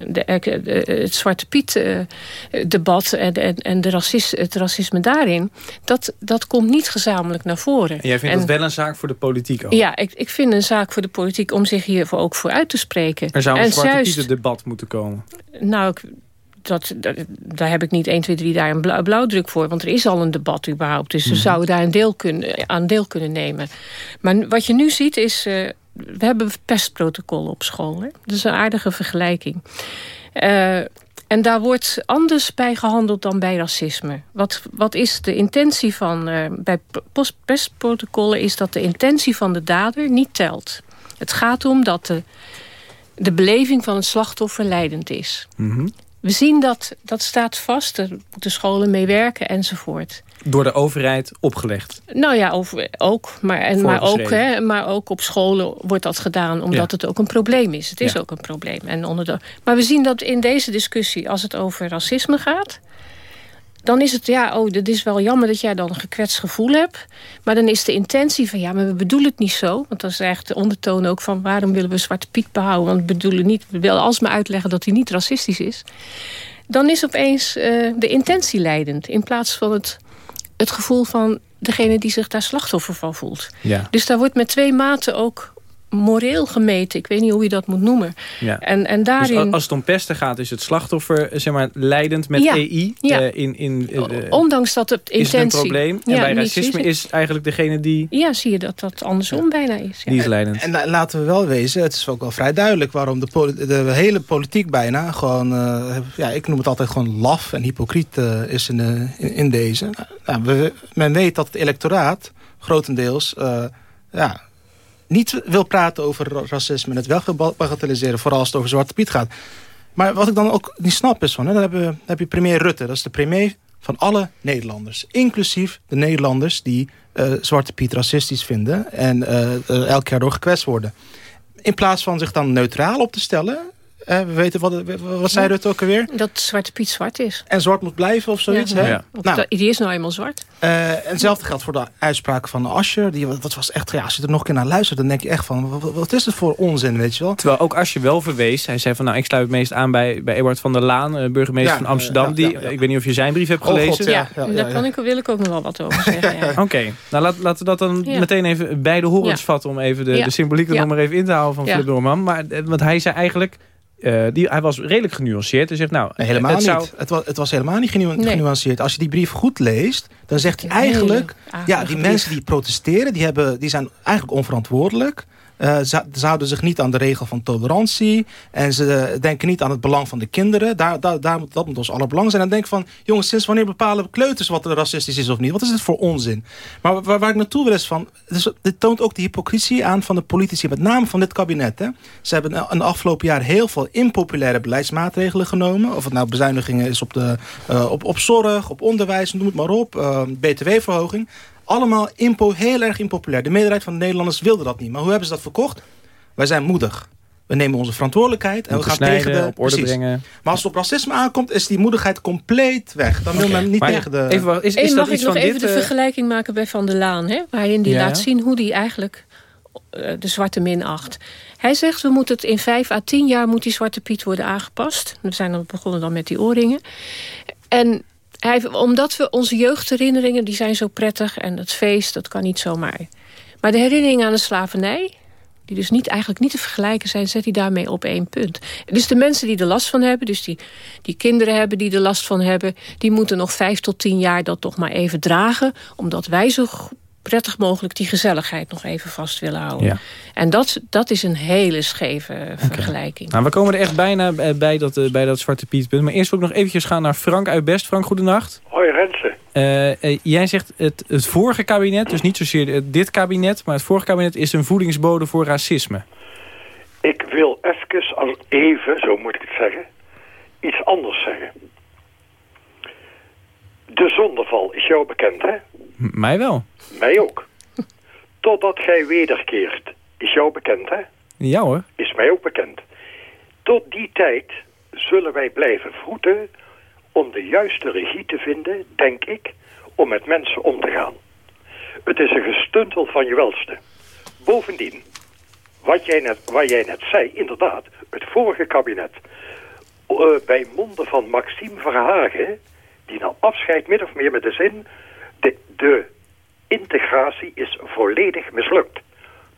de, eh, het Zwarte Piet-debat... en, en, en de racis, het racisme daarin... Dat, dat komt niet gezamenlijk naar voren. En jij vindt En- dat wel een zaak voor de politiek ook? ja, ik, ik vind een zaak voor de politiek om zich hiervoor ook voor uit te spreken. Er zou een en Zwarte juist- Pieten debat moeten komen. nou, ik, dat, daar heb ik niet 1, 2, 3 daar een blauw, blauwdruk voor. Want er is al een debat überhaupt. Dus Mhm. ze zouden daar een deel kunnen, aan deel kunnen nemen. Maar wat je nu ziet is... eh, we hebben pestprotocollen op school. Hè? Dat is een aardige vergelijking. Eh, en daar wordt anders bij gehandeld dan bij racisme. Wat, wat is de intentie van... eh, bij pestprotocollen is dat de intentie van de dader niet telt. Het gaat om dat de, de beleving van het slachtoffer leidend is. Mhm. We zien dat, dat staat vast, er moeten scholen mee werken enzovoort. Door de overheid opgelegd. Nou ja, over, ook, maar, en, maar, ook, hè, maar ook op scholen wordt dat gedaan omdat Ja. het ook een probleem is. Het is Ja. ook een probleem. En onder de, maar we zien dat in deze discussie, als het over racisme gaat... dan is het, ja, oh, dat is wel jammer dat jij dan een gekwetst gevoel hebt. Maar dan is de intentie van, ja, maar we bedoelen het niet zo. Want dat is eigenlijk de ondertoon ook van... waarom willen we Zwarte Piet behouden? Want we bedoelen niet, we willen alsmaar uitleggen dat hij niet racistisch is. Dan is opeens eh, de intentie leidend... in plaats van het, het gevoel van degene die zich daar slachtoffer van voelt. Ja. Dus daar wordt met twee maten ook moreel gemeten. Ik weet niet hoe je dat moet noemen. ja. En, en Dus daarin... a- als het om pesten gaat, is het slachtoffer eh, zeg maar, leidend met Ja, EI. ja. eh, in, in, eh, Ondanks dat het is het een intentie... probleem. En Ja, bij racisme is- is eigenlijk degene die, Ja, zie je dat dat andersom bijna is. Ja. die is leidend. En la- laten we wel wezen, het is ook wel vrij duidelijk... waarom de, hele politiek bijna gewoon... ja, ik noem het altijd gewoon laf en hypocriet is in, de, in, in deze. Nou, we, men weet dat het electoraat grotendeels... eh, ja, niet wil praten over ra- racisme... en het wel bagatelliseren, vooral als het over Zwarte Piet gaat. Maar wat ik dan ook niet snap is van... Hè, dan heb je, heb je premier Rutte, dat is de premier van alle Nederlanders. Inclusief de Nederlanders die eh, Zwarte Piet racistisch vinden... en eh, er elk jaar door gekwetst worden. In plaats van zich dan neutraal op te stellen... Eh, we weten wat, wat zei het ook alweer? Dat Zwarte Piet zwart is. En zwart moet blijven of zoiets. Ja. Hè? Ja. Nou, Die is nou eenmaal zwart. eh, en hetzelfde geldt voor de uitspraak van Ascher. Die, wat was echt, ja, als je er nog een keer naar luistert, dan denk je echt van... Wat, wat is het voor onzin, weet je wel? Terwijl ook als je wel verwees, hij zei van nou ik sluit het meest aan bij, bij Ewart van der Laan, eh, burgemeester Ja, van Amsterdam. ja, die, ja, ja. Ik weet niet of je zijn brief hebt Oh, gelezen. God, Ja, ja, ja, daar. Kan ik, wil ik ook nog wel wat over zeggen. Ja. Oké, nou laat, laten we dat dan Ja. meteen even bij de horens Ja. vatten... om even de, Ja. de symboliek er Ja. nog maar even in te houden van Ja. Philip Doorman. Maar, eh, want hij zei eigenlijk, eh, die, hij was redelijk genuanceerd. Hij zegt nou, Nee, helemaal het niet. zou... Het, was, het was helemaal niet genu Nee. genuanceerd. Als je die brief goed leest, dan zegt hij Een eigenlijk... Ja, die mensen die protesteren, die, hebben, die zijn eigenlijk onverantwoordelijk. Eh, ze, ze houden zich niet aan de regel van tolerantie. En ze denken niet aan het belang van de kinderen. Daar, daar, daar, moet- dat moet ons aller belang zijn. En dan denk van, jongens, sinds wanneer bepalen kleuters wat er racistisch is of niet? Wat is dit voor onzin? Maar waar, waar ik naartoe wil is van... Dus, dit toont ook de hypocrisie aan van de politici, met name van dit kabinet. Hè. Ze hebben de afgelopen jaar heel veel impopulaire beleidsmaatregelen genomen. Of het nou bezuinigingen is op, de, eh, op, op zorg, op onderwijs, noem het maar op. eh, BTW-verhoging. Allemaal impo, heel erg impopulair. De meerderheid van de Nederlanders wilde dat niet. Maar hoe hebben ze dat verkocht? Wij zijn moedig. We nemen onze verantwoordelijkheid en we gaan snijden, tegen de... op orde precies. brengen. Maar als het op racisme aankomt, is die moedigheid compleet weg. Dan wil men niet Maar tegen de... even, wacht, is, is Eén, dat mag ik iets nog van even dit... de eh, vergelijking maken bij Van der Laan. Hè? Waarin die Ja, laat zien hoe die eigenlijk eh, de zwarte min acht. Hij zegt, we moeten het in vijf à tien jaar moet die zwarte piet worden aangepast. We zijn dan begonnen dan met die oorringen. En omdat we onze jeugdherinneringen, die zijn zo prettig. En het feest, dat kan niet zomaar. Maar de herinneringen aan de slavernij... die dus niet, eigenlijk niet te vergelijken zijn... zet hij daarmee op één punt. Dus de mensen die er last van hebben... dus die, die kinderen hebben die er last van hebben... die moeten nog vijf tot tien jaar dat toch maar even dragen... omdat wij zo prettig mogelijk die gezelligheid nog even vast willen houden. Ja. En dat, dat is een hele scheve vergelijking. Nou, we komen er echt bijna eh, bij dat, eh, bij dat Zwarte Pietpunt. Maar eerst wil ik nog eventjes gaan naar Frank uit Best. Frank, goedenacht. Hoi Rensen. Eh, jij zegt het, het vorige kabinet, dus niet zozeer dit kabinet... maar het vorige kabinet is een voedingsbode voor racisme. Ik wil even, als even, zo moet ik het zeggen, iets anders zeggen. De zondeval is jou bekend, hè? Mij wel. Mij ook. Totdat gij wederkeert, is jou bekend, hè? Ja hoor. Is mij ook bekend. Tot die tijd zullen wij blijven vroeten om de juiste regie te vinden, denk ik, om met mensen om te gaan. Het is een gestuntel van je welste. Bovendien, wat jij net, waar jij net zei, inderdaad, het vorige kabinet, eh, bij monden van Maxime Verhagen, die nam afscheid min of meer met de zin, de, de integratie is volledig mislukt.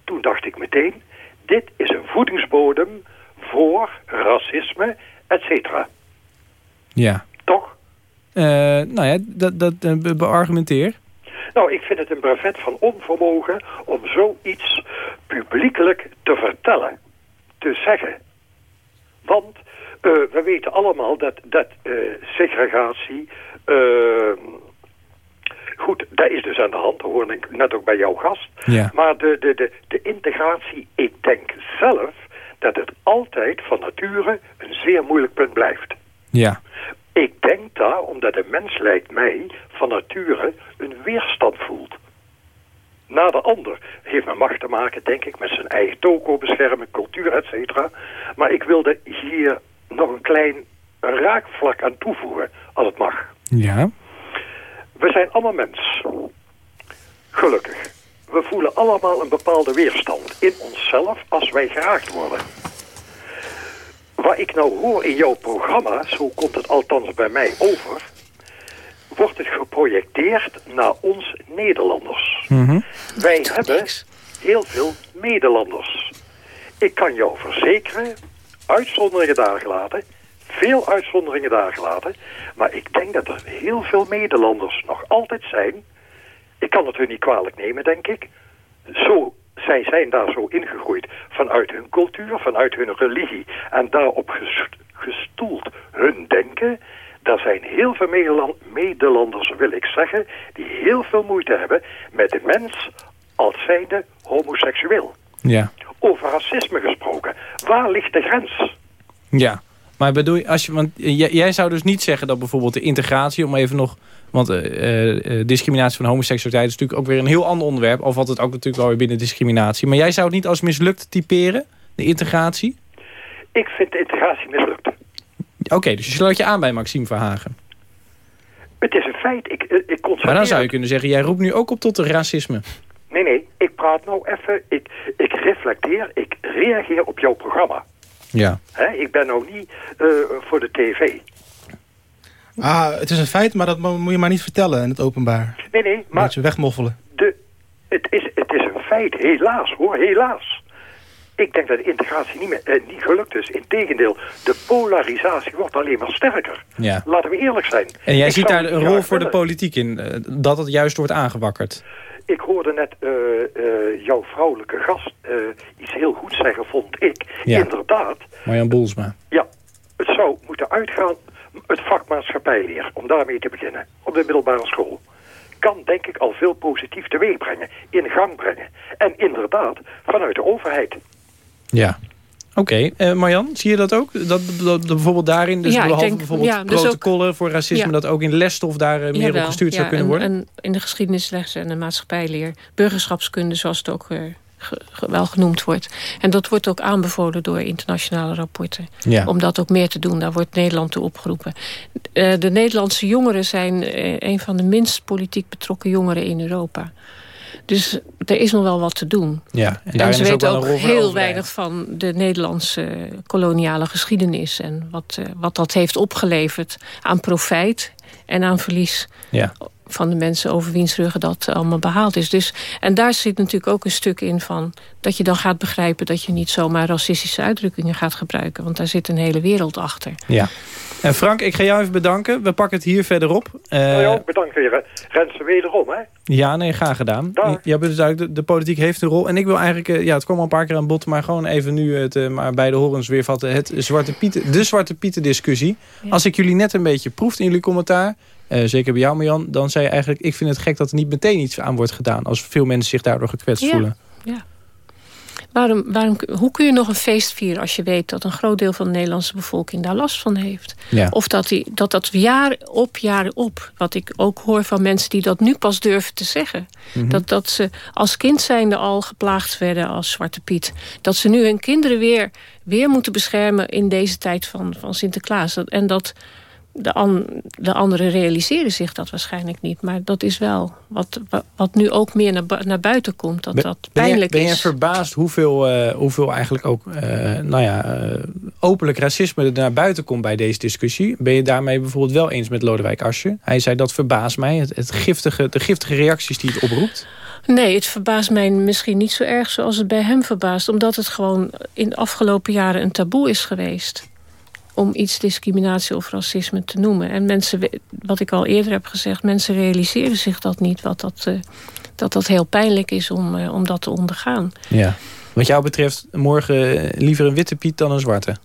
Toen dacht ik meteen, dit is een voedingsbodem voor racisme, et cetera. Ja. Toch? Eh, nou ja, dat, dat eh, be- beargumenteer. Nou, ik vind het een brevet van onvermogen om zoiets publiekelijk te vertellen, te zeggen. Want eh, we weten allemaal dat, dat segregatie... goed, dat is dus aan de hand, dat hoorde ik net ook bij jouw gast. Ja. Maar de, de, de, de integratie, ik denk zelf dat het altijd van nature een zeer moeilijk punt blijft. Ja. Ik denk daar, omdat de mens lijkt mij van nature een weerstand voelt. Na de ander heeft met macht te maken, denk ik, met zijn eigen toko beschermen, cultuur, et cetera. Maar ik wilde hier nog een klein raakvlak aan toevoegen, als het mag. Ja. We zijn allemaal mens. Gelukkig. We voelen allemaal een bepaalde weerstand in onszelf als wij geraakt worden. Wat ik nou hoor in jouw programma, zo komt het althans bij mij over, wordt het geprojecteerd naar ons Nederlanders. Mhm. Wij hebben heel veel Nederlanders. Ik kan jou verzekeren, uitzonderingen daar gelaten, veel uitzonderingen daar gelaten, maar ik denk dat er heel veel Nederlanders nog altijd zijn. Ik kan het hun niet kwalijk nemen, denk ik. Zo, zij zijn daar zo ingegroeid vanuit hun cultuur, vanuit hun religie en daarop ges- gestoeld hun denken. Er zijn heel veel Nederland- Nederlanders, wil ik zeggen, die heel veel moeite hebben met de mens als zijnde homoseksueel. Ja. Over racisme gesproken. Waar ligt de grens? Ja. Maar bedoel je, als je, want jij, zou dus niet zeggen dat bijvoorbeeld de integratie, om even nog, want eh, eh, eh, discriminatie van homoseksualiteit is natuurlijk ook weer een heel ander onderwerp, al valt het ook natuurlijk wel weer binnen discriminatie. Maar jij zou het niet als mislukt typeren, de integratie? Ik vind de integratie mislukt. Oké, dus je sluit je aan bij Maxime Verhagen. Het is een feit. Ik, ik. Maar dan zou je kunnen zeggen, jij roept nu ook op tot racisme. Nee, nee. Ik praat nou even. Ik, ik reflecteer. Ik reageer op jouw programma. Ja. Hè, ik ben nou niet eh, voor de tv. Ah, het is een feit, maar dat mo- moet je maar niet vertellen in het openbaar. Nee, nee. Maar... Dat je wegmoffelen. de, het, is, het is een feit. Helaas hoor. Helaas. Ik denk dat de integratie niet, meer, eh, niet gelukt is. Integendeel, de polarisatie wordt alleen maar sterker. ja. Laten we eerlijk zijn. En jij Ik ziet daar een rol voor de politiek in. eh, dat het juist wordt aangewakkerd. Ik hoorde net eh, eh, jouw vrouwelijke gast eh, iets heel goeds zeggen, vond ik. Ja. Inderdaad, Marjan Boelsma. ja, het zou moeten uitgaan, het vak maatschappijleer, om daarmee te beginnen, op de middelbare school. Kan denk ik al veel positief teweeg brengen, in gang brengen. En inderdaad, vanuit de overheid. Ja. Oké, eh, Marjan, zie je dat ook? Dat, dat, dat bijvoorbeeld daarin, dus Ja, behalve denk- bijvoorbeeld ja, dus ook- protocollen voor racisme... Ja. dat ook in lesstof daar eh, meer Jawel, op gestuurd zou kunnen en- worden? En in de geschiedenisles en de maatschappijleer. Burgerschapskunde, zoals het ook eh, ge- ge- wel genoemd wordt. En dat wordt ook aanbevolen door internationale rapporten. Om dat ook meer te doen. Daar wordt Nederland toe opgeroepen. De Nederlandse jongeren zijn een van de minst politiek betrokken jongeren in Europa. Dus er is nog wel wat te doen. ja. En, ze is weten ook voor heel weinig van de Nederlandse koloniale geschiedenis. En wat, eh, wat dat heeft opgeleverd aan profijt en aan verlies Ja. Van de mensen over wiens ruggen dat allemaal behaald is. Dus, en daar zit natuurlijk ook een stuk in van... dat je dan gaat begrijpen dat je niet zomaar racistische uitdrukkingen gaat gebruiken. Want daar zit een hele wereld achter. Ja. En Frank, ik ga jou even bedanken. We pakken het hier verderop. Eh, nou ja, bedankt weer. Rensen wederom, hè. Ja, nee, graag gedaan. Dag. Ja, dus de, de politiek heeft een rol. En ik wil eigenlijk, eh, ja, het kwam al een paar keer aan bod... maar gewoon even nu het eh, maar bij de horens weer vatten. Het Zwarte Pieten, de Zwarte Pieten discussie. Ja. Als ik jullie net een beetje proefde in jullie commentaar... eh, zeker bij jou Marjan, dan zei je eigenlijk... ik vind het gek dat er niet meteen iets aan wordt gedaan... als veel mensen zich daardoor gekwetst Ja. voelen. Waarom, waarom, hoe kun je nog een feest vieren als je weet dat een groot deel van de Nederlandse bevolking daar last van heeft? Ja. Of dat die, dat, dat jaar op jaar op, wat ik ook hoor van mensen die dat nu pas durven te zeggen. Mhm. Dat, dat ze als kind zijnde al geplaagd werden als Zwarte Piet. Dat ze nu hun kinderen weer, weer moeten beschermen in deze tijd van, van Sinterklaas. En dat de, an, de anderen realiseren zich dat waarschijnlijk niet. Maar dat is wel wat, wat, nu ook meer naar, naar buiten komt. Dat Ben- dat ben je, pijnlijk ben je is. verbaasd hoeveel, eh, hoeveel eigenlijk ook eh, nou ja, eh, openlijk racisme er naar buiten komt bij deze discussie? Ben je daarmee bijvoorbeeld wel eens met Lodewijk Asscher? Hij zei dat verbaast mij, het, het giftige, de giftige reacties die het oproept. Nee, het verbaast mij misschien niet zo erg zoals het bij hem verbaast. Omdat het gewoon in de afgelopen jaren een taboe is geweest. Om iets discriminatie of racisme te noemen. En mensen, wat ik al eerder heb gezegd, mensen realiseren zich dat niet. Wat dat, eh, dat dat heel pijnlijk is om, eh, om dat te ondergaan. Ja. Wat jou betreft morgen eh, liever een witte Piet dan een zwarte.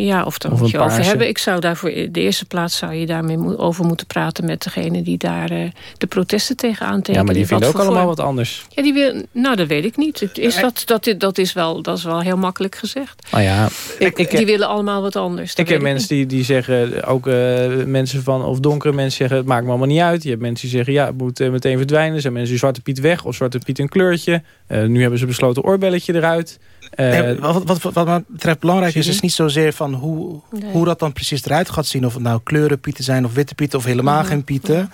Ja, of daar Of moet een je over paarse. hebben. Ik zou daarvoor in de eerste plaats zou je daarmee mo- over moeten praten met degene die daar eh, de protesten tegen aantekenen. Ja, maar die in vinden ook voor allemaal vorm. wat anders. Ja, die wil, nou, dat weet ik niet. Het Is dat, dat, dat, is wel, dat is wel heel makkelijk gezegd. Nou ja, ik, ik, die willen allemaal wat anders. ik heb mensen die, die zeggen, ook eh, mensen van, of donkere mensen zeggen, het maakt me allemaal niet uit. Je hebt mensen die zeggen, ja, het moet eh, meteen verdwijnen. Er zijn mensen die Zwarte Piet weg, of Zwarte Piet een kleurtje. Eh, nu hebben ze besloten oorbelletje eruit. Eh, wat, wat, wat, betreft belangrijk is, is niet zozeer van hoe, Nee. hoe dat dan precies eruit gaat zien. Of het nou kleurenpieten zijn of witte pieten of helemaal Mhm. geen pieten.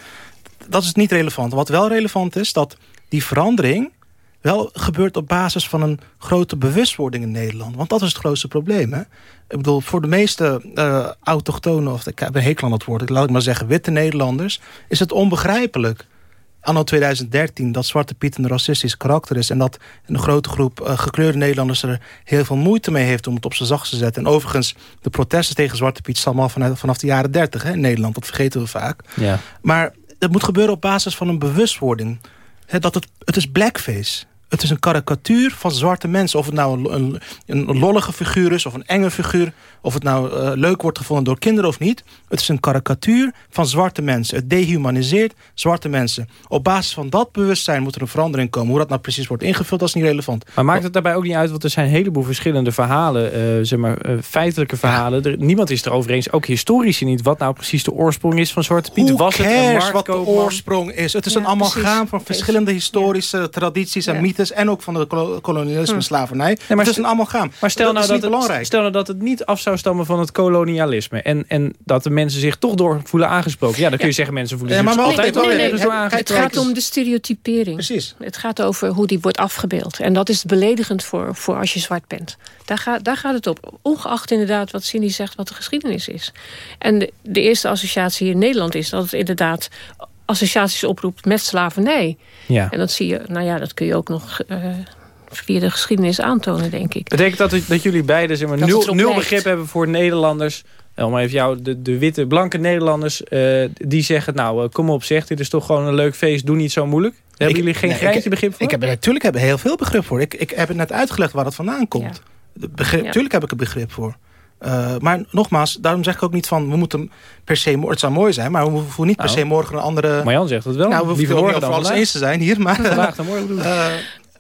Dat is niet relevant. Wat wel relevant is, dat die verandering wel gebeurt op basis van een grote bewustwording in Nederland. Want dat is het grootste probleem. Hè? Ik bedoel, voor de meeste eh autochtonen, of ik heb een hekel aan dat woord, laat ik maar zeggen witte Nederlanders, is het onbegrijpelijk anno 2013 dat Zwarte Piet een racistisch karakter is... en dat een grote groep eh, gekleurde Nederlanders er heel veel moeite mee heeft... om het op zijn zacht te zetten. En overigens, de protesten tegen Zwarte Piet stammen al vanaf, vanaf de jaren 30 hè, in Nederland. Dat vergeten we vaak. ja. Maar het moet gebeuren op basis van een bewustwording. Hè, dat het, het is blackface. Het is een karikatuur van zwarte mensen. Of het nou een, een, een lollige figuur is of een enge figuur. Of het nou eh, leuk wordt gevonden door kinderen of niet. Het is een karikatuur van zwarte mensen. Het dehumaniseert zwarte mensen. Op basis van dat bewustzijn moet er een verandering komen. Hoe dat nou precies wordt ingevuld, dat is niet relevant. Maar maakt het daarbij ook niet uit, want er zijn een heleboel verschillende verhalen, eh, zeg maar, eh, feitelijke verhalen. Er, niemand is erover eens, ook historici niet, wat nou precies de oorsprong is van Zwarte Piet. Hoe Was het een wat de oorsprong is? Het is Ja, een amalgaam van verschillende historische tradities en Ja. mythes en ook van de kolo- kolonialisme, Hm. slavernij. maar het is een allemaal gaan. Maar stel dat nou is dat, niet belangrijk. het, stel nou dat het niet af zou stammen van het kolonialisme... en, en dat de mensen zich toch door voelen aangesproken. Ja, dan kun je zeggen mensen voelen zich maar wacht altijd wel nee, ergens nee, door het- gaat om de stereotypering. Precies. Het gaat over hoe die wordt afgebeeld. En dat is beledigend voor, voor als je zwart bent. Daar, gaat daar gaat het op. Ongeacht inderdaad wat Cindy zegt wat de geschiedenis is. En de, de eerste associatie in Nederland is dat het inderdaad associaties oproept met slavernij. Ja. En dat zie je, nou ja, dat kun je ook nog eh, via de geschiedenis aantonen, denk ik. Betekent dat dat jullie beiden zeg maar, Dat nul, nul begrip hebben voor Nederlanders... eh, om even jou, de, de witte, blanke Nederlanders... eh, die zeggen, nou, eh, kom op zeg, dit is toch gewoon een leuk feest... doe niet zo moeilijk. Hebben Ik- jullie geen nee, greintje ik- begrip voor? Ik heb er natuurlijk heb heel veel begrip voor. Ik, ik heb het net uitgelegd waar het vandaan komt. Ja. Begrip, Ja. Tuurlijk heb ik er begrip voor. Eh, maar nogmaals, daarom zeg ik ook niet van... we moeten per se... Het zou mooi zijn, maar we hoeven niet per Nou. se morgen een andere... Marjan zegt het wel. nou, we Liever hoeven niet over alles eens te zijn hier. Maar, Vandaag dan morgen doen.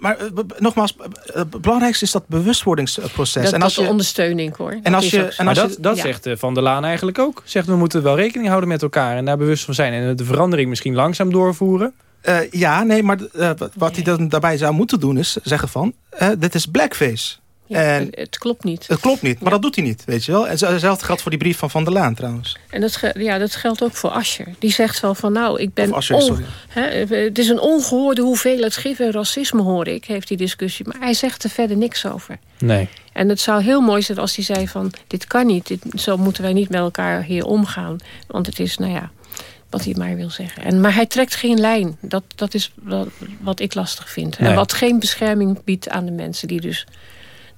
Eh, maar eh, nogmaals, eh, het belangrijkste is dat bewustwordingsproces. Dat, en dat als de je, ondersteuning, hoor. en Dat als je, en Maar als dat, je, dat Ja. zegt eh, Van der Laan eigenlijk ook. Zegt, we moeten wel rekening houden met elkaar... en daar bewust van zijn. En de verandering misschien langzaam doorvoeren. eh, ja, nee, maar eh, wat hij dan daarbij zou moeten doen is zeggen van... eh, dit is blackface. Ja, en- het, klopt niet. Het klopt niet, maar Ja. dat doet hij niet, weet je wel. En hetzelfde geldt voor die brief van Van der Laan trouwens. En dat, ja, dat geldt ook voor Ascher. Die zegt wel van, nou, ik ben... On- hè, het is een ongehoorde hoeveelheid gif en racisme, hoor ik, heeft die discussie. Maar hij zegt er verder niks over. Nee. En het zou heel mooi zijn als hij zei van... dit kan niet, dit, zo moeten wij niet met elkaar hier omgaan. Want het is, nou ja, wat hij maar wil zeggen. En, maar hij trekt geen lijn. Dat, dat is wat, wat ik lastig vind. Nee. En wat geen bescherming biedt aan de mensen... die dus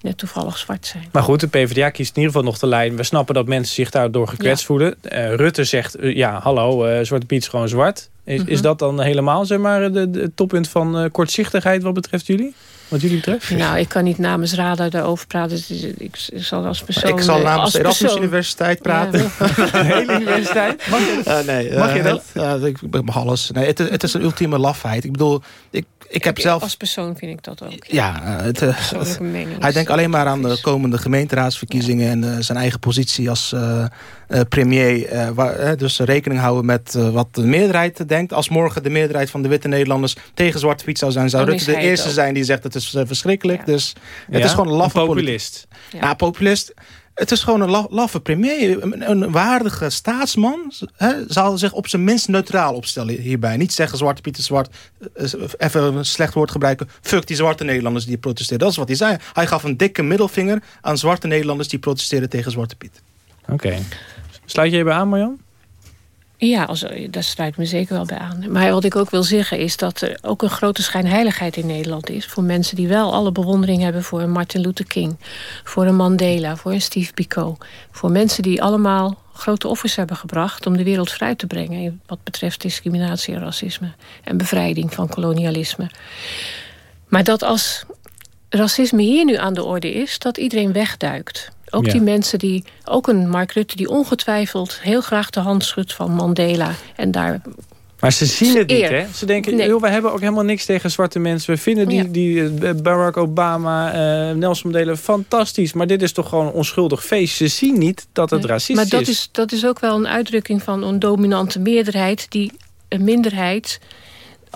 net toevallig zwart zijn. Maar goed, de PvdA kiest in ieder geval nog de lijn. We snappen dat mensen zich daardoor gekwetst Ja. voelen. Eh, Rutte zegt, eh, ja, hallo, eh, Zwarte Piet is gewoon zwart. Is, is Mhm. dat dan helemaal zeg maar, de, de het toppunt van eh, kortzichtigheid wat betreft jullie? Wat jullie betreft? Nou, ik kan niet namens Radar daarover praten. Ik, ik zal als persoon... ik zal namens als de Erasmus persoon- Universiteit praten. De hele universiteit? Mag je? Nee, Mag je dat? ik, mag alles. Nee, het, is- het is een ultieme lafheid. Ik bedoel, ik, ik heb zelf... Als persoon vind ik dat ook. Ja, eh, het, eh, Persoonlijke mening hij denkt alleen maar aan de komende gemeenteraadsverkiezingen... en eh, zijn eigen positie als eh, eh, premier. eh, waar, dus rekening houden met eh, wat de meerderheid denkt. Als morgen de meerderheid van de witte Nederlanders... tegen Zwarte Piet zou zijn... zou Dan Rutte de eerste ook. zijn die zegt... het is verschrikkelijk. Ja. Dus het Ja? is gewoon een laffe populist. Ja. Ja, populist. Het is gewoon een la- laffe premier. Een, een waardige staatsman hè, zal zich op zijn minst neutraal opstellen hierbij. Niet zeggen Zwarte Piet is zwart. eh, Even een slecht woord gebruiken. Fuck die zwarte Nederlanders die protesteren. Dat is wat hij zei. Hij gaf een dikke middelvinger aan zwarte Nederlanders die protesteren tegen Zwarte Piet. Oké. Sluit je bij aan, Marjan? Ja, als, daar sluit ik me zeker wel bij aan. Maar wat ik ook wil zeggen is dat er ook een grote schijnheiligheid in Nederland is... voor mensen die wel alle bewondering hebben voor een Martin Luther King... voor een Mandela, voor een Steve Biko. Voor mensen die allemaal grote offers hebben gebracht... om de wereld vrij te brengen... wat betreft discriminatie en racisme... en bevrijding van kolonialisme. Maar dat als racisme hier nu aan de orde is... dat iedereen wegduikt. Ook Ja. die mensen die, ook een Mark Rutte... die ongetwijfeld heel graag de hand schudt van Mandela... en daar Maar ze zien het niet, hè? Ze denken, Nee. joh, we hebben ook helemaal niks tegen zwarte mensen. We vinden die, Ja. die eh, Barack Obama, eh, Nelson Mandela fantastisch. Maar dit is toch gewoon een onschuldig feest. Ze zien niet dat het Nee. racistisch Maar dat is. is, dat is ook wel een uitdrukking van een dominante meerderheid... die een minderheid,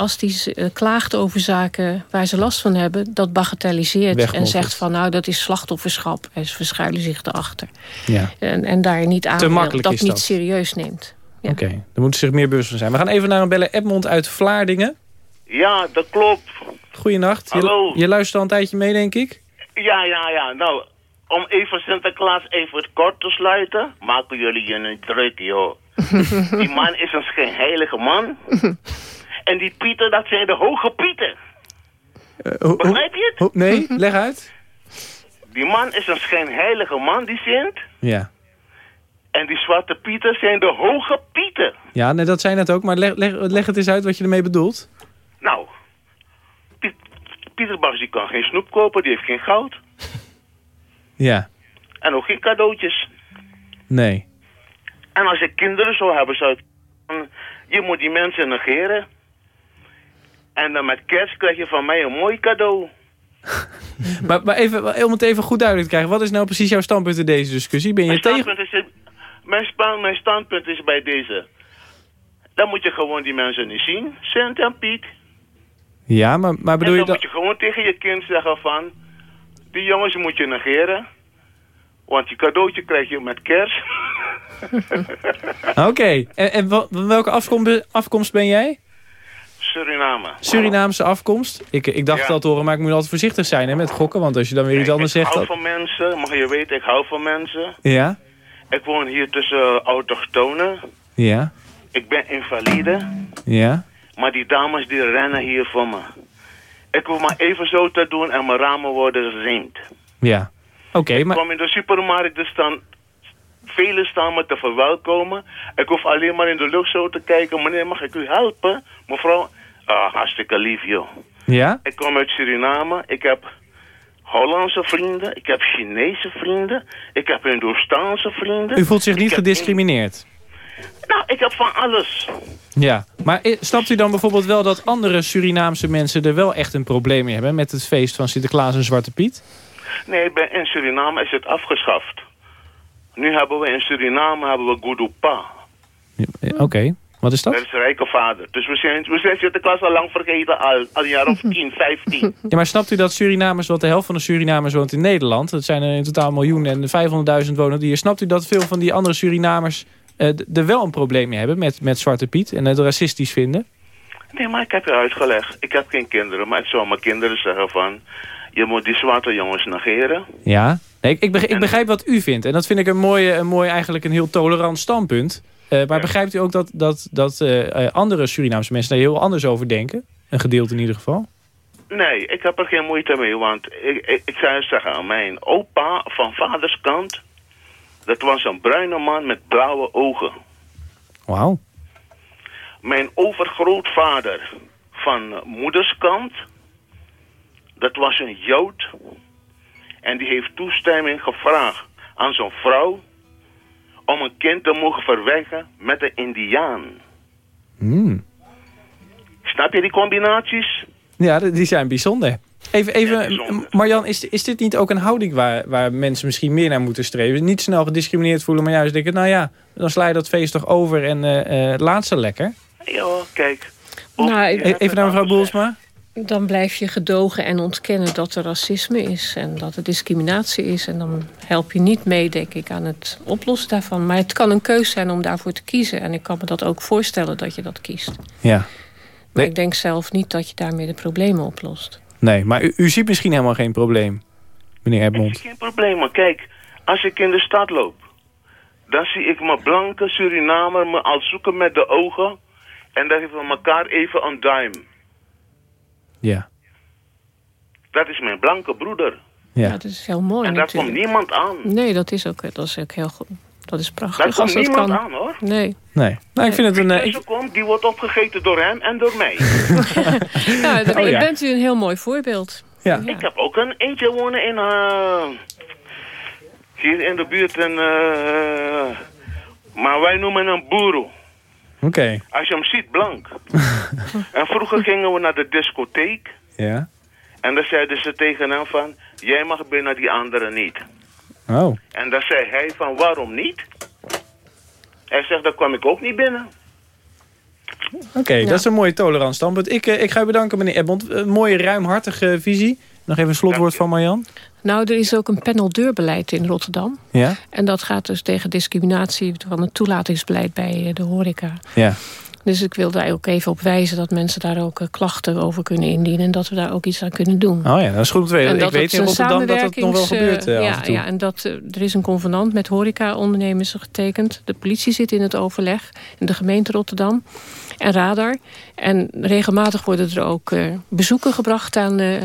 als die eh, klaagt over zaken waar ze last van hebben... dat bagatelliseert en zegt van nou, dat is slachtofferschap. En ze verschuilen zich erachter. Ja. En, en daar niet aan Te makkelijk dat is niet dat. serieus neemt. Ja. Oké, daar moeten ze zich meer bewust van zijn. We gaan even naar een bellen Edmond uit Vlaardingen. Ja, dat klopt. Goeienacht. Je, Hallo. je luistert al een tijdje mee, denk ik? Ja, ja, ja. Nou, om even Sinterklaas even het kort te sluiten, maken jullie je een druk, joh. Die man is een schijnheilige man. En die Pieter, dat zijn de hoge Pieten. Eh, Begrijp je het? nee, leg uit. Die man is een schijnheilige man, die Sint. Ja. En die zwarte Pieten zijn de hoge Pieten. Ja, nee, dat zijn het ook. Maar leg, leg, leg het eens uit wat je ermee bedoelt. Nou, Piet, Pieter Bas die kan geen snoep kopen, die heeft geen goud. Ja, En ook geen cadeautjes. nee. En als je kinderen zou hebben, zou ik... Je moet die mensen negeren. En dan met kerst krijg je van mij een mooi cadeau. Maar, maar even, om het even goed duidelijk te krijgen. Wat is nou precies jouw standpunt in deze discussie? Ben je Mijn tegen... standpunt, is, mijn, mijn standpunt is bij deze. Dan moet je gewoon die mensen niet zien. Sint en Piet. Ja, maar, maar bedoel je dan dat... moet je gewoon tegen je kind zeggen van... Die jongens moet je negeren. Want je cadeautje krijg je met kerst. Oké, en, en wa- welke afkomst, afkomst ben jij? Suriname. Surinaamse afkomst? Ik, ik dacht Ja. al te horen, maar ik moet altijd voorzichtig zijn hè, met gokken. Want als je dan weer iets anders ik zegt... hou Dat... van mensen, mag je weten, ik hou van mensen. Ja? Ik woon hier tussen autochtonen. Ja? Ik ben invalide. Ja? Maar die dames die rennen hier voor me. Ik hoef maar even zo te doen en mijn ramen worden gezien. Ja. Oké, Ik maar... kom in de supermarkt, er staan... Velen staan me te verwelkomen. Ik hoef alleen maar in de lucht zo te kijken. Meneer, mag ik u helpen? Mevrouw? Ah, hartstikke lief, joh. Ja? Ik kom uit Suriname. Ik heb Hollandse vrienden. Ik heb Chinese vrienden. Ik heb Hindoestaanse vrienden. U voelt zich niet gediscrimineerd? Nou, ik heb van alles. Ja, maar snapt u dan bijvoorbeeld wel dat andere Surinaamse mensen er wel echt een probleem mee hebben met het feest van Sinterklaas en Zwarte Piet? Nee, in Suriname is het afgeschaft. Nu hebben we in Suriname hebben we. Ja, eh, Oké, wat is Dat dat? is rijke vader. Dus we zijn, we zijn Sinterklaas al lang vergeten, al, al een jaar of 10, 15. Ja, maar snapt u dat Surinamers, wat de helft van de Surinamers woont in Nederland, dat zijn er in totaal miljoen en 500.000 wonen hier, snapt u dat veel van die andere Surinamers eh, er wel een probleem mee hebben met, met Zwarte Piet en het racistisch vinden? Nee, maar ik heb je uitgelegd. Ik heb geen kinderen, maar ik zou mijn kinderen zeggen van... Je moet die zwarte jongens negeren. Ja, nee, ik, ik, begrijp, ik begrijp wat u vindt. En dat vind ik een mooi, een mooi eigenlijk een heel tolerant standpunt. Eh, maar begrijpt u ook dat, dat, dat eh, eh, andere Surinaamse mensen daar heel anders over denken? Een gedeelte in ieder geval. Nee, ik heb er geen moeite mee, want ik, ik, ik zou zeggen, mijn opa van vaderskant, dat was een bruine man met blauwe ogen. Wauw. Mijn overgrootvader van moederskant, dat was een Jood. En die heeft toestemming gevraagd aan zijn vrouw om een kind te mogen verwekken met een Indiaan. Hmm. Snap je die combinaties? Ja, die zijn bijzonder. Even, even Ja. Marjan, is, is dit niet ook een houding waar, waar mensen misschien meer naar moeten streven? Niet snel gediscrimineerd voelen, maar juist denken... nou ja, dan sla je dat feest toch over en eh, eh, laat ze lekker. Ja, kijk. Nou, E- even naar mevrouw. Boelsma. Dan blijf je gedogen en ontkennen dat er racisme is... en dat er discriminatie is. En dan help je niet mee, denk ik, aan het oplossen daarvan. Maar het kan een keus zijn om daarvoor te kiezen. En ik kan me dat ook voorstellen dat je dat kiest. Ja. Maar Nee. ik denk zelf niet dat je daarmee de problemen oplost. Nee, maar u, u ziet misschien helemaal geen probleem, meneer Ik Edmond. zie geen probleem, maar kijk, als ik in de stad loop, dan zie ik mijn blanke Surinamer me al zoeken met de ogen. En dan geven we elkaar even een duim. Ja. Dat is mijn blanke broeder. Ja, Ja. dat is heel mooi en daar komt niemand aan. Nee, dat is, ook, dat is ook heel goed. Dat is prachtig Daar komt als dat niemand kan. aan, hoor. Nee. Nee. Nou, ik vind het een... eh, Als ik- komt, die wordt opgegeten door hem en door mij. Ja, dan Oh, ja. bent u een heel mooi voorbeeld. ja. Ik heb ook een eentje wonen in... eh, hier in de buurt. En, eh, maar wij noemen hem Boero. Oké. Als je hem ziet, blank. en vroeger gingen we naar de discotheek. Ja. En dan zeiden ze tegen hem van... Jij mag binnen, die anderen niet. Oh. En dan zei hij van, waarom niet? Hij zegt, dan kwam ik ook niet binnen. Oké, dat is een mooie tolerant standpunt. Ik, eh, ik ga u bedanken, meneer Edmond. Een mooie, ruimhartige visie. Nog even een slotwoord van Marjan. Nou, er is ook een panel-deurbeleid in Rotterdam. Ja? En dat gaat dus tegen discriminatie van het toelatingsbeleid bij eh, de horeca. Ja. Dus ik wil daar ook even op wijzen dat mensen daar ook eh, klachten over kunnen indienen. En dat we daar ook iets aan kunnen doen. Oh ja, dat is goed om te weten. En Ik dat weet in Rotterdam dat het nog wel gebeurt eh, af en toe. Ja, ja en dat, er is een convenant met horeca-ondernemers getekend. De politie zit in het overleg. In de gemeente Rotterdam. En Radar. En regelmatig worden er ook eh, bezoeken gebracht aan eh,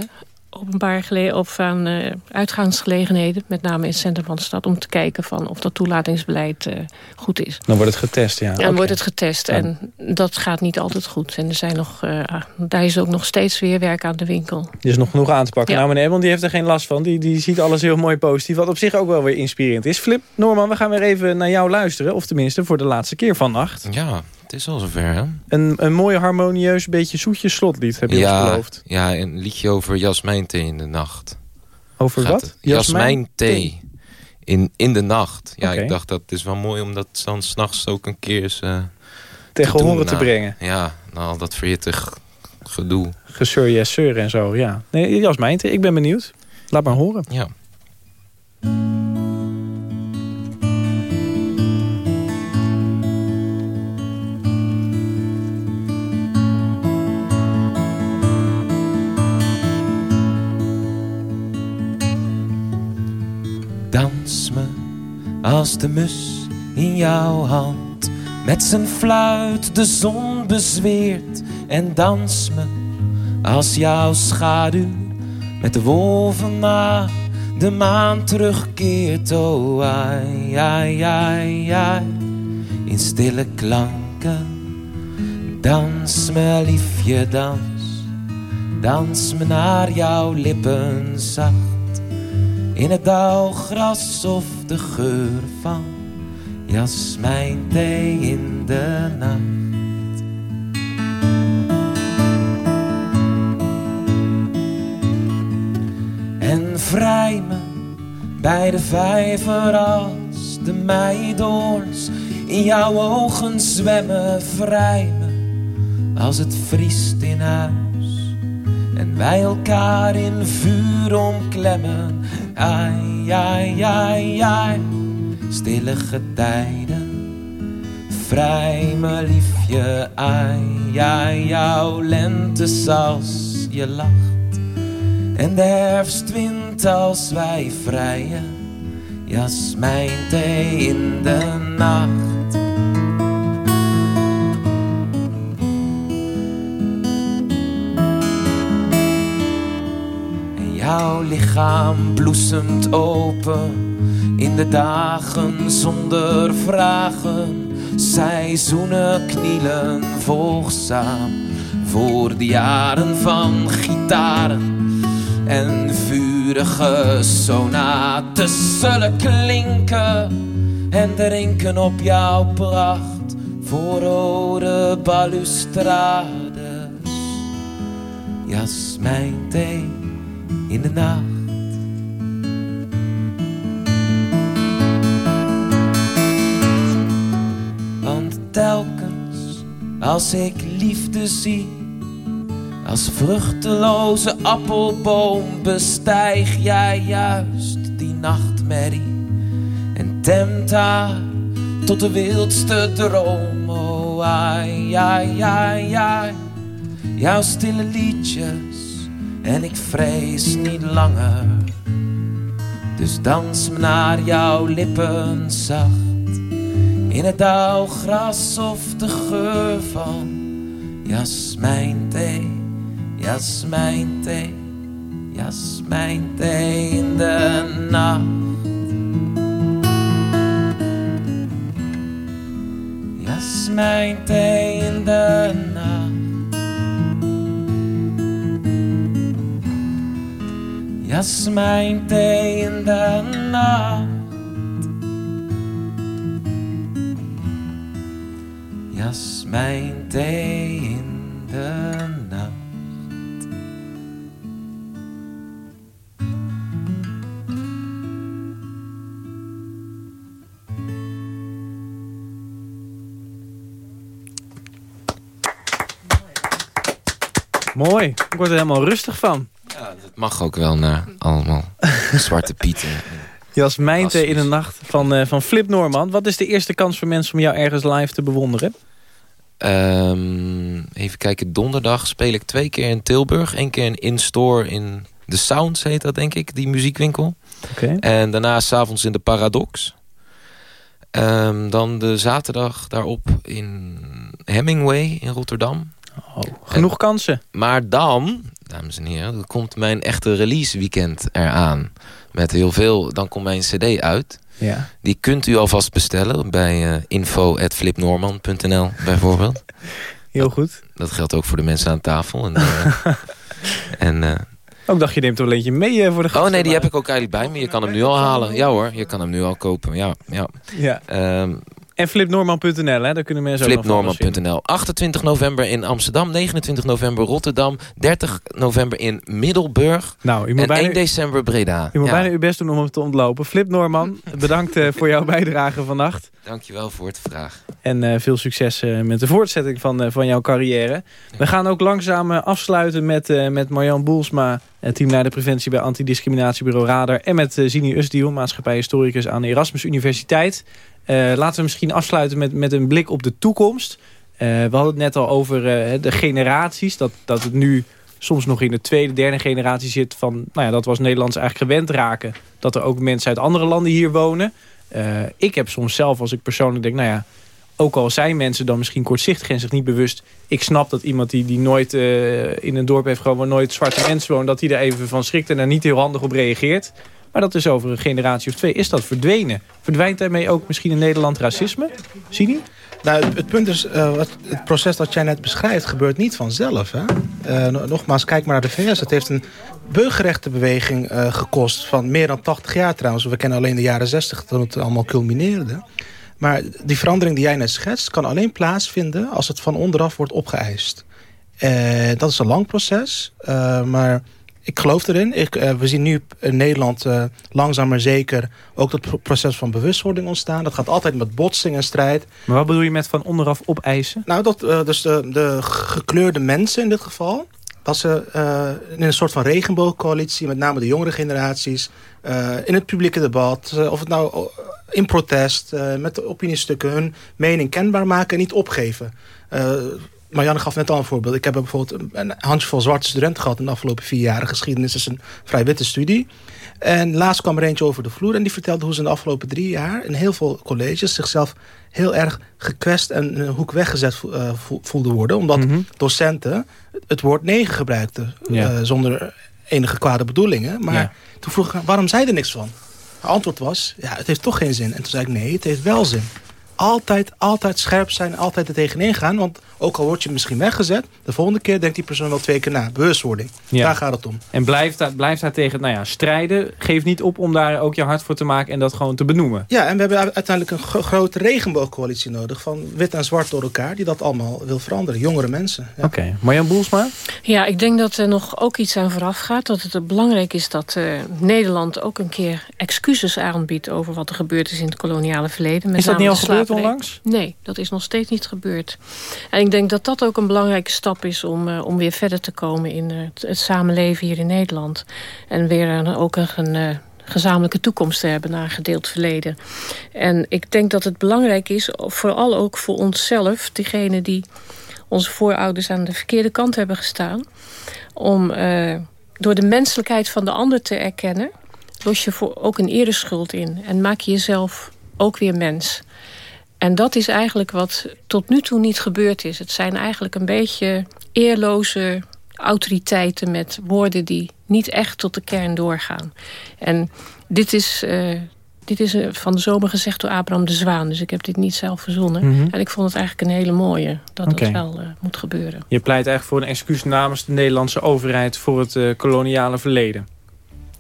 openbaar gele of aan eh, uitgaansgelegenheden. Met name in het centrum van de stad. Om te kijken van of dat toelatingsbeleid eh, goed is. Dan wordt het getest, ja. En dan wordt het getest. Ja. En dat gaat niet altijd goed. En er zijn nog, eh, daar is ook nog steeds weer werk aan de winkel. Er is nog genoeg aan te pakken. Ja. Nou, meneer Edmond die heeft er geen last van. Die, die ziet alles heel mooi positief. Wat op zich ook wel weer inspirerend is. Flip, Norman, we gaan weer even naar jou luisteren. Of tenminste voor de laatste keer vannacht. Ja, is al zover, hè? Een, een mooi harmonieus, beetje zoetjes slotlied heb je ons Ja, beloofd. ja, een liedje over jasmijnthee in de nacht. Over Gaat wat? Jasmijnthee. In, in de nacht. Ja, ik dacht dat is wel mooi om dat dan s'nachts ook een keer eens... eh, Tegen te horen te nou. brengen. Ja, nou, dat verhitte g- gedoe. Gezeur, yes, en zo, ja. Nee, Jas Meijnte, ik ben benieuwd. Laat maar horen. Ja. Dans me als de mus in jouw hand. Met zijn fluit de zon bezweert. En dans me als jouw schaduw met de wolven na de maan terugkeert. Oh, ai, ai, ai, ai. In stille klanken. Dans me liefje, dans. Dans me naar jouw lippen zacht. In het dauwgras of de geur van jasmijnthee in de nacht. En vrij me bij de vijver als de meidoorns in jouw ogen zwemmen. Vrij me als het vriest in huis wij elkaar in vuur omklemmen. Ai, ai, ai, ai, stille getijden. Vrij me liefje, ai, ai, jouw lente als je lacht. En de herfst wint als wij vrijen, jasmijnthee in de nacht. Jouw lichaam bloesemt open in de dagen zonder vragen. Seizoenen knielen volgzaam voor de jaren van gitaren en vurige sonaten zullen klinken en drinken op jouw pracht voor rode balustrades. Jasmijnthee in de nacht. Want telkens als ik liefde zie, als vruchteloze appelboom bestijg jij juist die nachtmerrie en temt haar tot de wildste droom. Oh, ai, ai, ai, ai, jouw stille liedjes en ik vrees niet langer. Dus dans me naar jouw lippen zacht in het dauwgras of de geur van jasmijnthee. Jasmijnthee, jasmijnthee in de nacht. Jasmijnthee in de nacht. Jasmijnthee in de nacht. Jasmijnthee in de nacht. Mooi. Ik word er helemaal rustig van. Mag ook wel naar allemaal zwarte pieten. Jasmijnthee in de nacht van, eh, van Flip Norman. Wat is de eerste kans voor mensen om jou ergens live te bewonderen? Ehm, even kijken, donderdag speel ik twee keer in Tilburg. Eén keer in in-store in de Sounds heet dat denk ik, die muziekwinkel. Oké. En daarna s'avonds in de Paradox. Ehm, dan de zaterdag daarop in Hemingway in Rotterdam. Oh, genoeg kansen. Maar dan, dames en heren, dan komt mijn echte release weekend eraan. Met heel veel, dan komt mijn cd uit. Ja. Die kunt u alvast bestellen bij uh, info.flipnorman.nl bijvoorbeeld. Heel goed. Dat geldt ook voor de mensen aan tafel. En, uh, en, uh, ook dacht je neemt er een eentje mee voor de gasten. Oh nee, die heb ik ook eigenlijk bij me. Je kan hem nu al halen. Ja hoor, je kan hem nu al kopen. Ja, ja. ja. Um, En flipnorman.nl, hè? daar kunnen mensen. Flipnorman.nl. 28 november in Amsterdam, 29 november Rotterdam, 30 november in Middelburg Nou, u moet en bijna, 1 december Breda. u moet Ja, bijna uw best doen om hem te ontlopen. Flip Norman, bedankt eh, voor jouw bijdrage vannacht. Dankjewel voor het vraag. En eh, veel succes eh, met de voortzetting van, van jouw carrière. We gaan ook langzaam afsluiten met, met Marjan Boelsma... teamleider preventie bij Antidiscriminatiebureau Radar... en met Zini Usdiel, maatschappij-historicus aan de Erasmus Universiteit. Eh, laten we misschien afsluiten met, met een blik op de toekomst. Eh, we hadden het net al over eh, de generaties. Dat, dat het nu soms nog in de tweede, derde generatie zit... van, nou ja, dat was Nederlands eigenlijk gewend raken... dat er ook mensen uit andere landen hier wonen... Ik heb soms zelf, als ik persoonlijk denk... nou ja, ook al zijn mensen dan misschien kortzichtig en zich niet bewust... ik snap dat iemand die, die nooit in een dorp heeft gewoond... waar nooit zwarte mensen wonen... dat hij er even van schrikt en daar niet heel handig op reageert. Maar dat is over een generatie of twee, is dat verdwenen. Verdwijnt daarmee ook misschien in Nederland racisme? Sini? Nou, het, punt is, eh, het proces dat jij net beschrijft gebeurt niet vanzelf. Hè? Eh, no- nogmaals, kijk maar naar de VS. Het heeft een burgerrechtenbeweging eh, gekost van meer dan 80 jaar trouwens. We kennen alleen de jaren 60 toen het allemaal culmineerde. Maar die verandering die jij net schetst... kan alleen plaatsvinden als het van onderaf wordt opgeëist. Dat is een lang proces, maar ik geloof erin. Ik, eh, we zien nu in Nederland eh, langzaam maar zeker... ook dat pro- proces van bewustwording ontstaan. Dat gaat altijd met botsing en strijd. Maar wat bedoel je met van onderaf opeisen? Nou, dat, eh, dus de, de gekleurde mensen in dit geval... dat ze eh, in een soort van regenboogcoalitie... met name de jongere generaties... eh, in het publieke debat... eh, of het nou eh, in protest... eh, met de opiniestukken hun mening kenbaar maken en niet opgeven. Eh Marianne gaf net al een voorbeeld. Ik heb bijvoorbeeld een handjevol zwarte studenten gehad... in de afgelopen vier jaar. Geschiedenis is een vrij witte studie. En laatst kwam er eentje over de vloer... en die vertelde hoe ze in de afgelopen drie jaar... in heel veel colleges zichzelf heel erg gekwest... en een hoek weggezet eh, vo- voelden worden. Omdat Mhm. docenten het woord negen gebruikten... Ja. eh, zonder enige kwade bedoelingen. Maar Ja. toen vroeg ik, waarom zei er niks van? Het antwoord was, ja, het heeft toch geen zin. En toen zei ik, nee, het heeft wel zin. Altijd, altijd scherp zijn, altijd er tegenin gaan. Want ook al word je misschien weggezet... de volgende keer denkt die persoon wel twee keer na. Bewustwording, Ja. daar gaat het om. En blijft daar, blijft daar tegen nou ja, strijden. Geef niet op om daar ook je hart voor te maken en dat gewoon te benoemen. Ja, en we hebben uiteindelijk een gro- grote regenboogcoalitie nodig... van wit en zwart door elkaar, die dat allemaal wil veranderen. Jongere mensen. Ja. Oké, Marjan Boelsma? Ja, ik denk dat er nog ook iets aan vooraf gaat. Dat het belangrijk is dat eh, Nederland ook een keer excuses aanbiedt... over wat er gebeurd is in het koloniale verleden. Met Is dat niet al gebeurd onlangs? Nee, dat is nog steeds niet gebeurd. En ik denk dat dat ook een belangrijke stap is... om, eh, om weer verder te komen in eh, het, samenleven hier in Nederland. En weer ook een... een eh, gezamenlijke toekomst te hebben naar een gedeeld verleden. En ik denk dat het belangrijk is, vooral ook voor onszelf... diegenen die onze voorouders aan de verkeerde kant hebben gestaan... om door de menselijkheid van de ander te erkennen... los je voor ook een ereschuld in en maak je jezelf ook weer mens. En dat is eigenlijk wat tot nu toe niet gebeurd is. Het zijn eigenlijk een beetje eerloze autoriteiten met woorden die niet echt tot de kern doorgaan. En dit is, eh, dit is eh, van de zomer gezegd door Abraham de Zwaan. Dus ik heb dit niet zelf verzonnen. Mhm. En ik vond het eigenlijk een hele mooie dat dat wel eh, moet gebeuren. Je pleit eigenlijk voor een excuus namens de Nederlandse overheid... voor het koloniale verleden.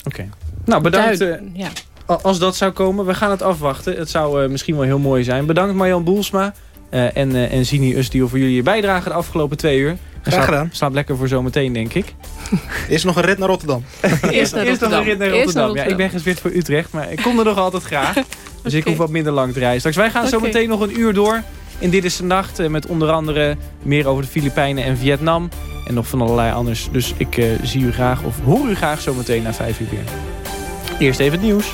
Oké. Nou, bedankt. Duid- ja. Als dat zou komen, we gaan het afwachten. Het zou eh, misschien wel heel mooi zijn. Bedankt Marjan Boelsma eh, en, eh en Zini Usdiel voor jullie bijdrage de afgelopen twee uur. Graag Slaat- gedaan. Slaat lekker voor zometeen, denk ik. Is nog een rit naar Rotterdam. Eerst naar Eerst nog een rit naar Eerst Rotterdam. naar Ja, ik ben gezwit voor Utrecht, maar ik kom er nog altijd graag. Dus ik hoef wat minder lang te reizen. Straks wij gaan zo meteen nog een uur door. In Dit is de Nacht. Met onder andere meer over de Filipijnen en Vietnam. En nog van allerlei anders. Dus ik eh, zie u graag of hoor u graag zo meteen na vijf uur weer. Eerst even het nieuws.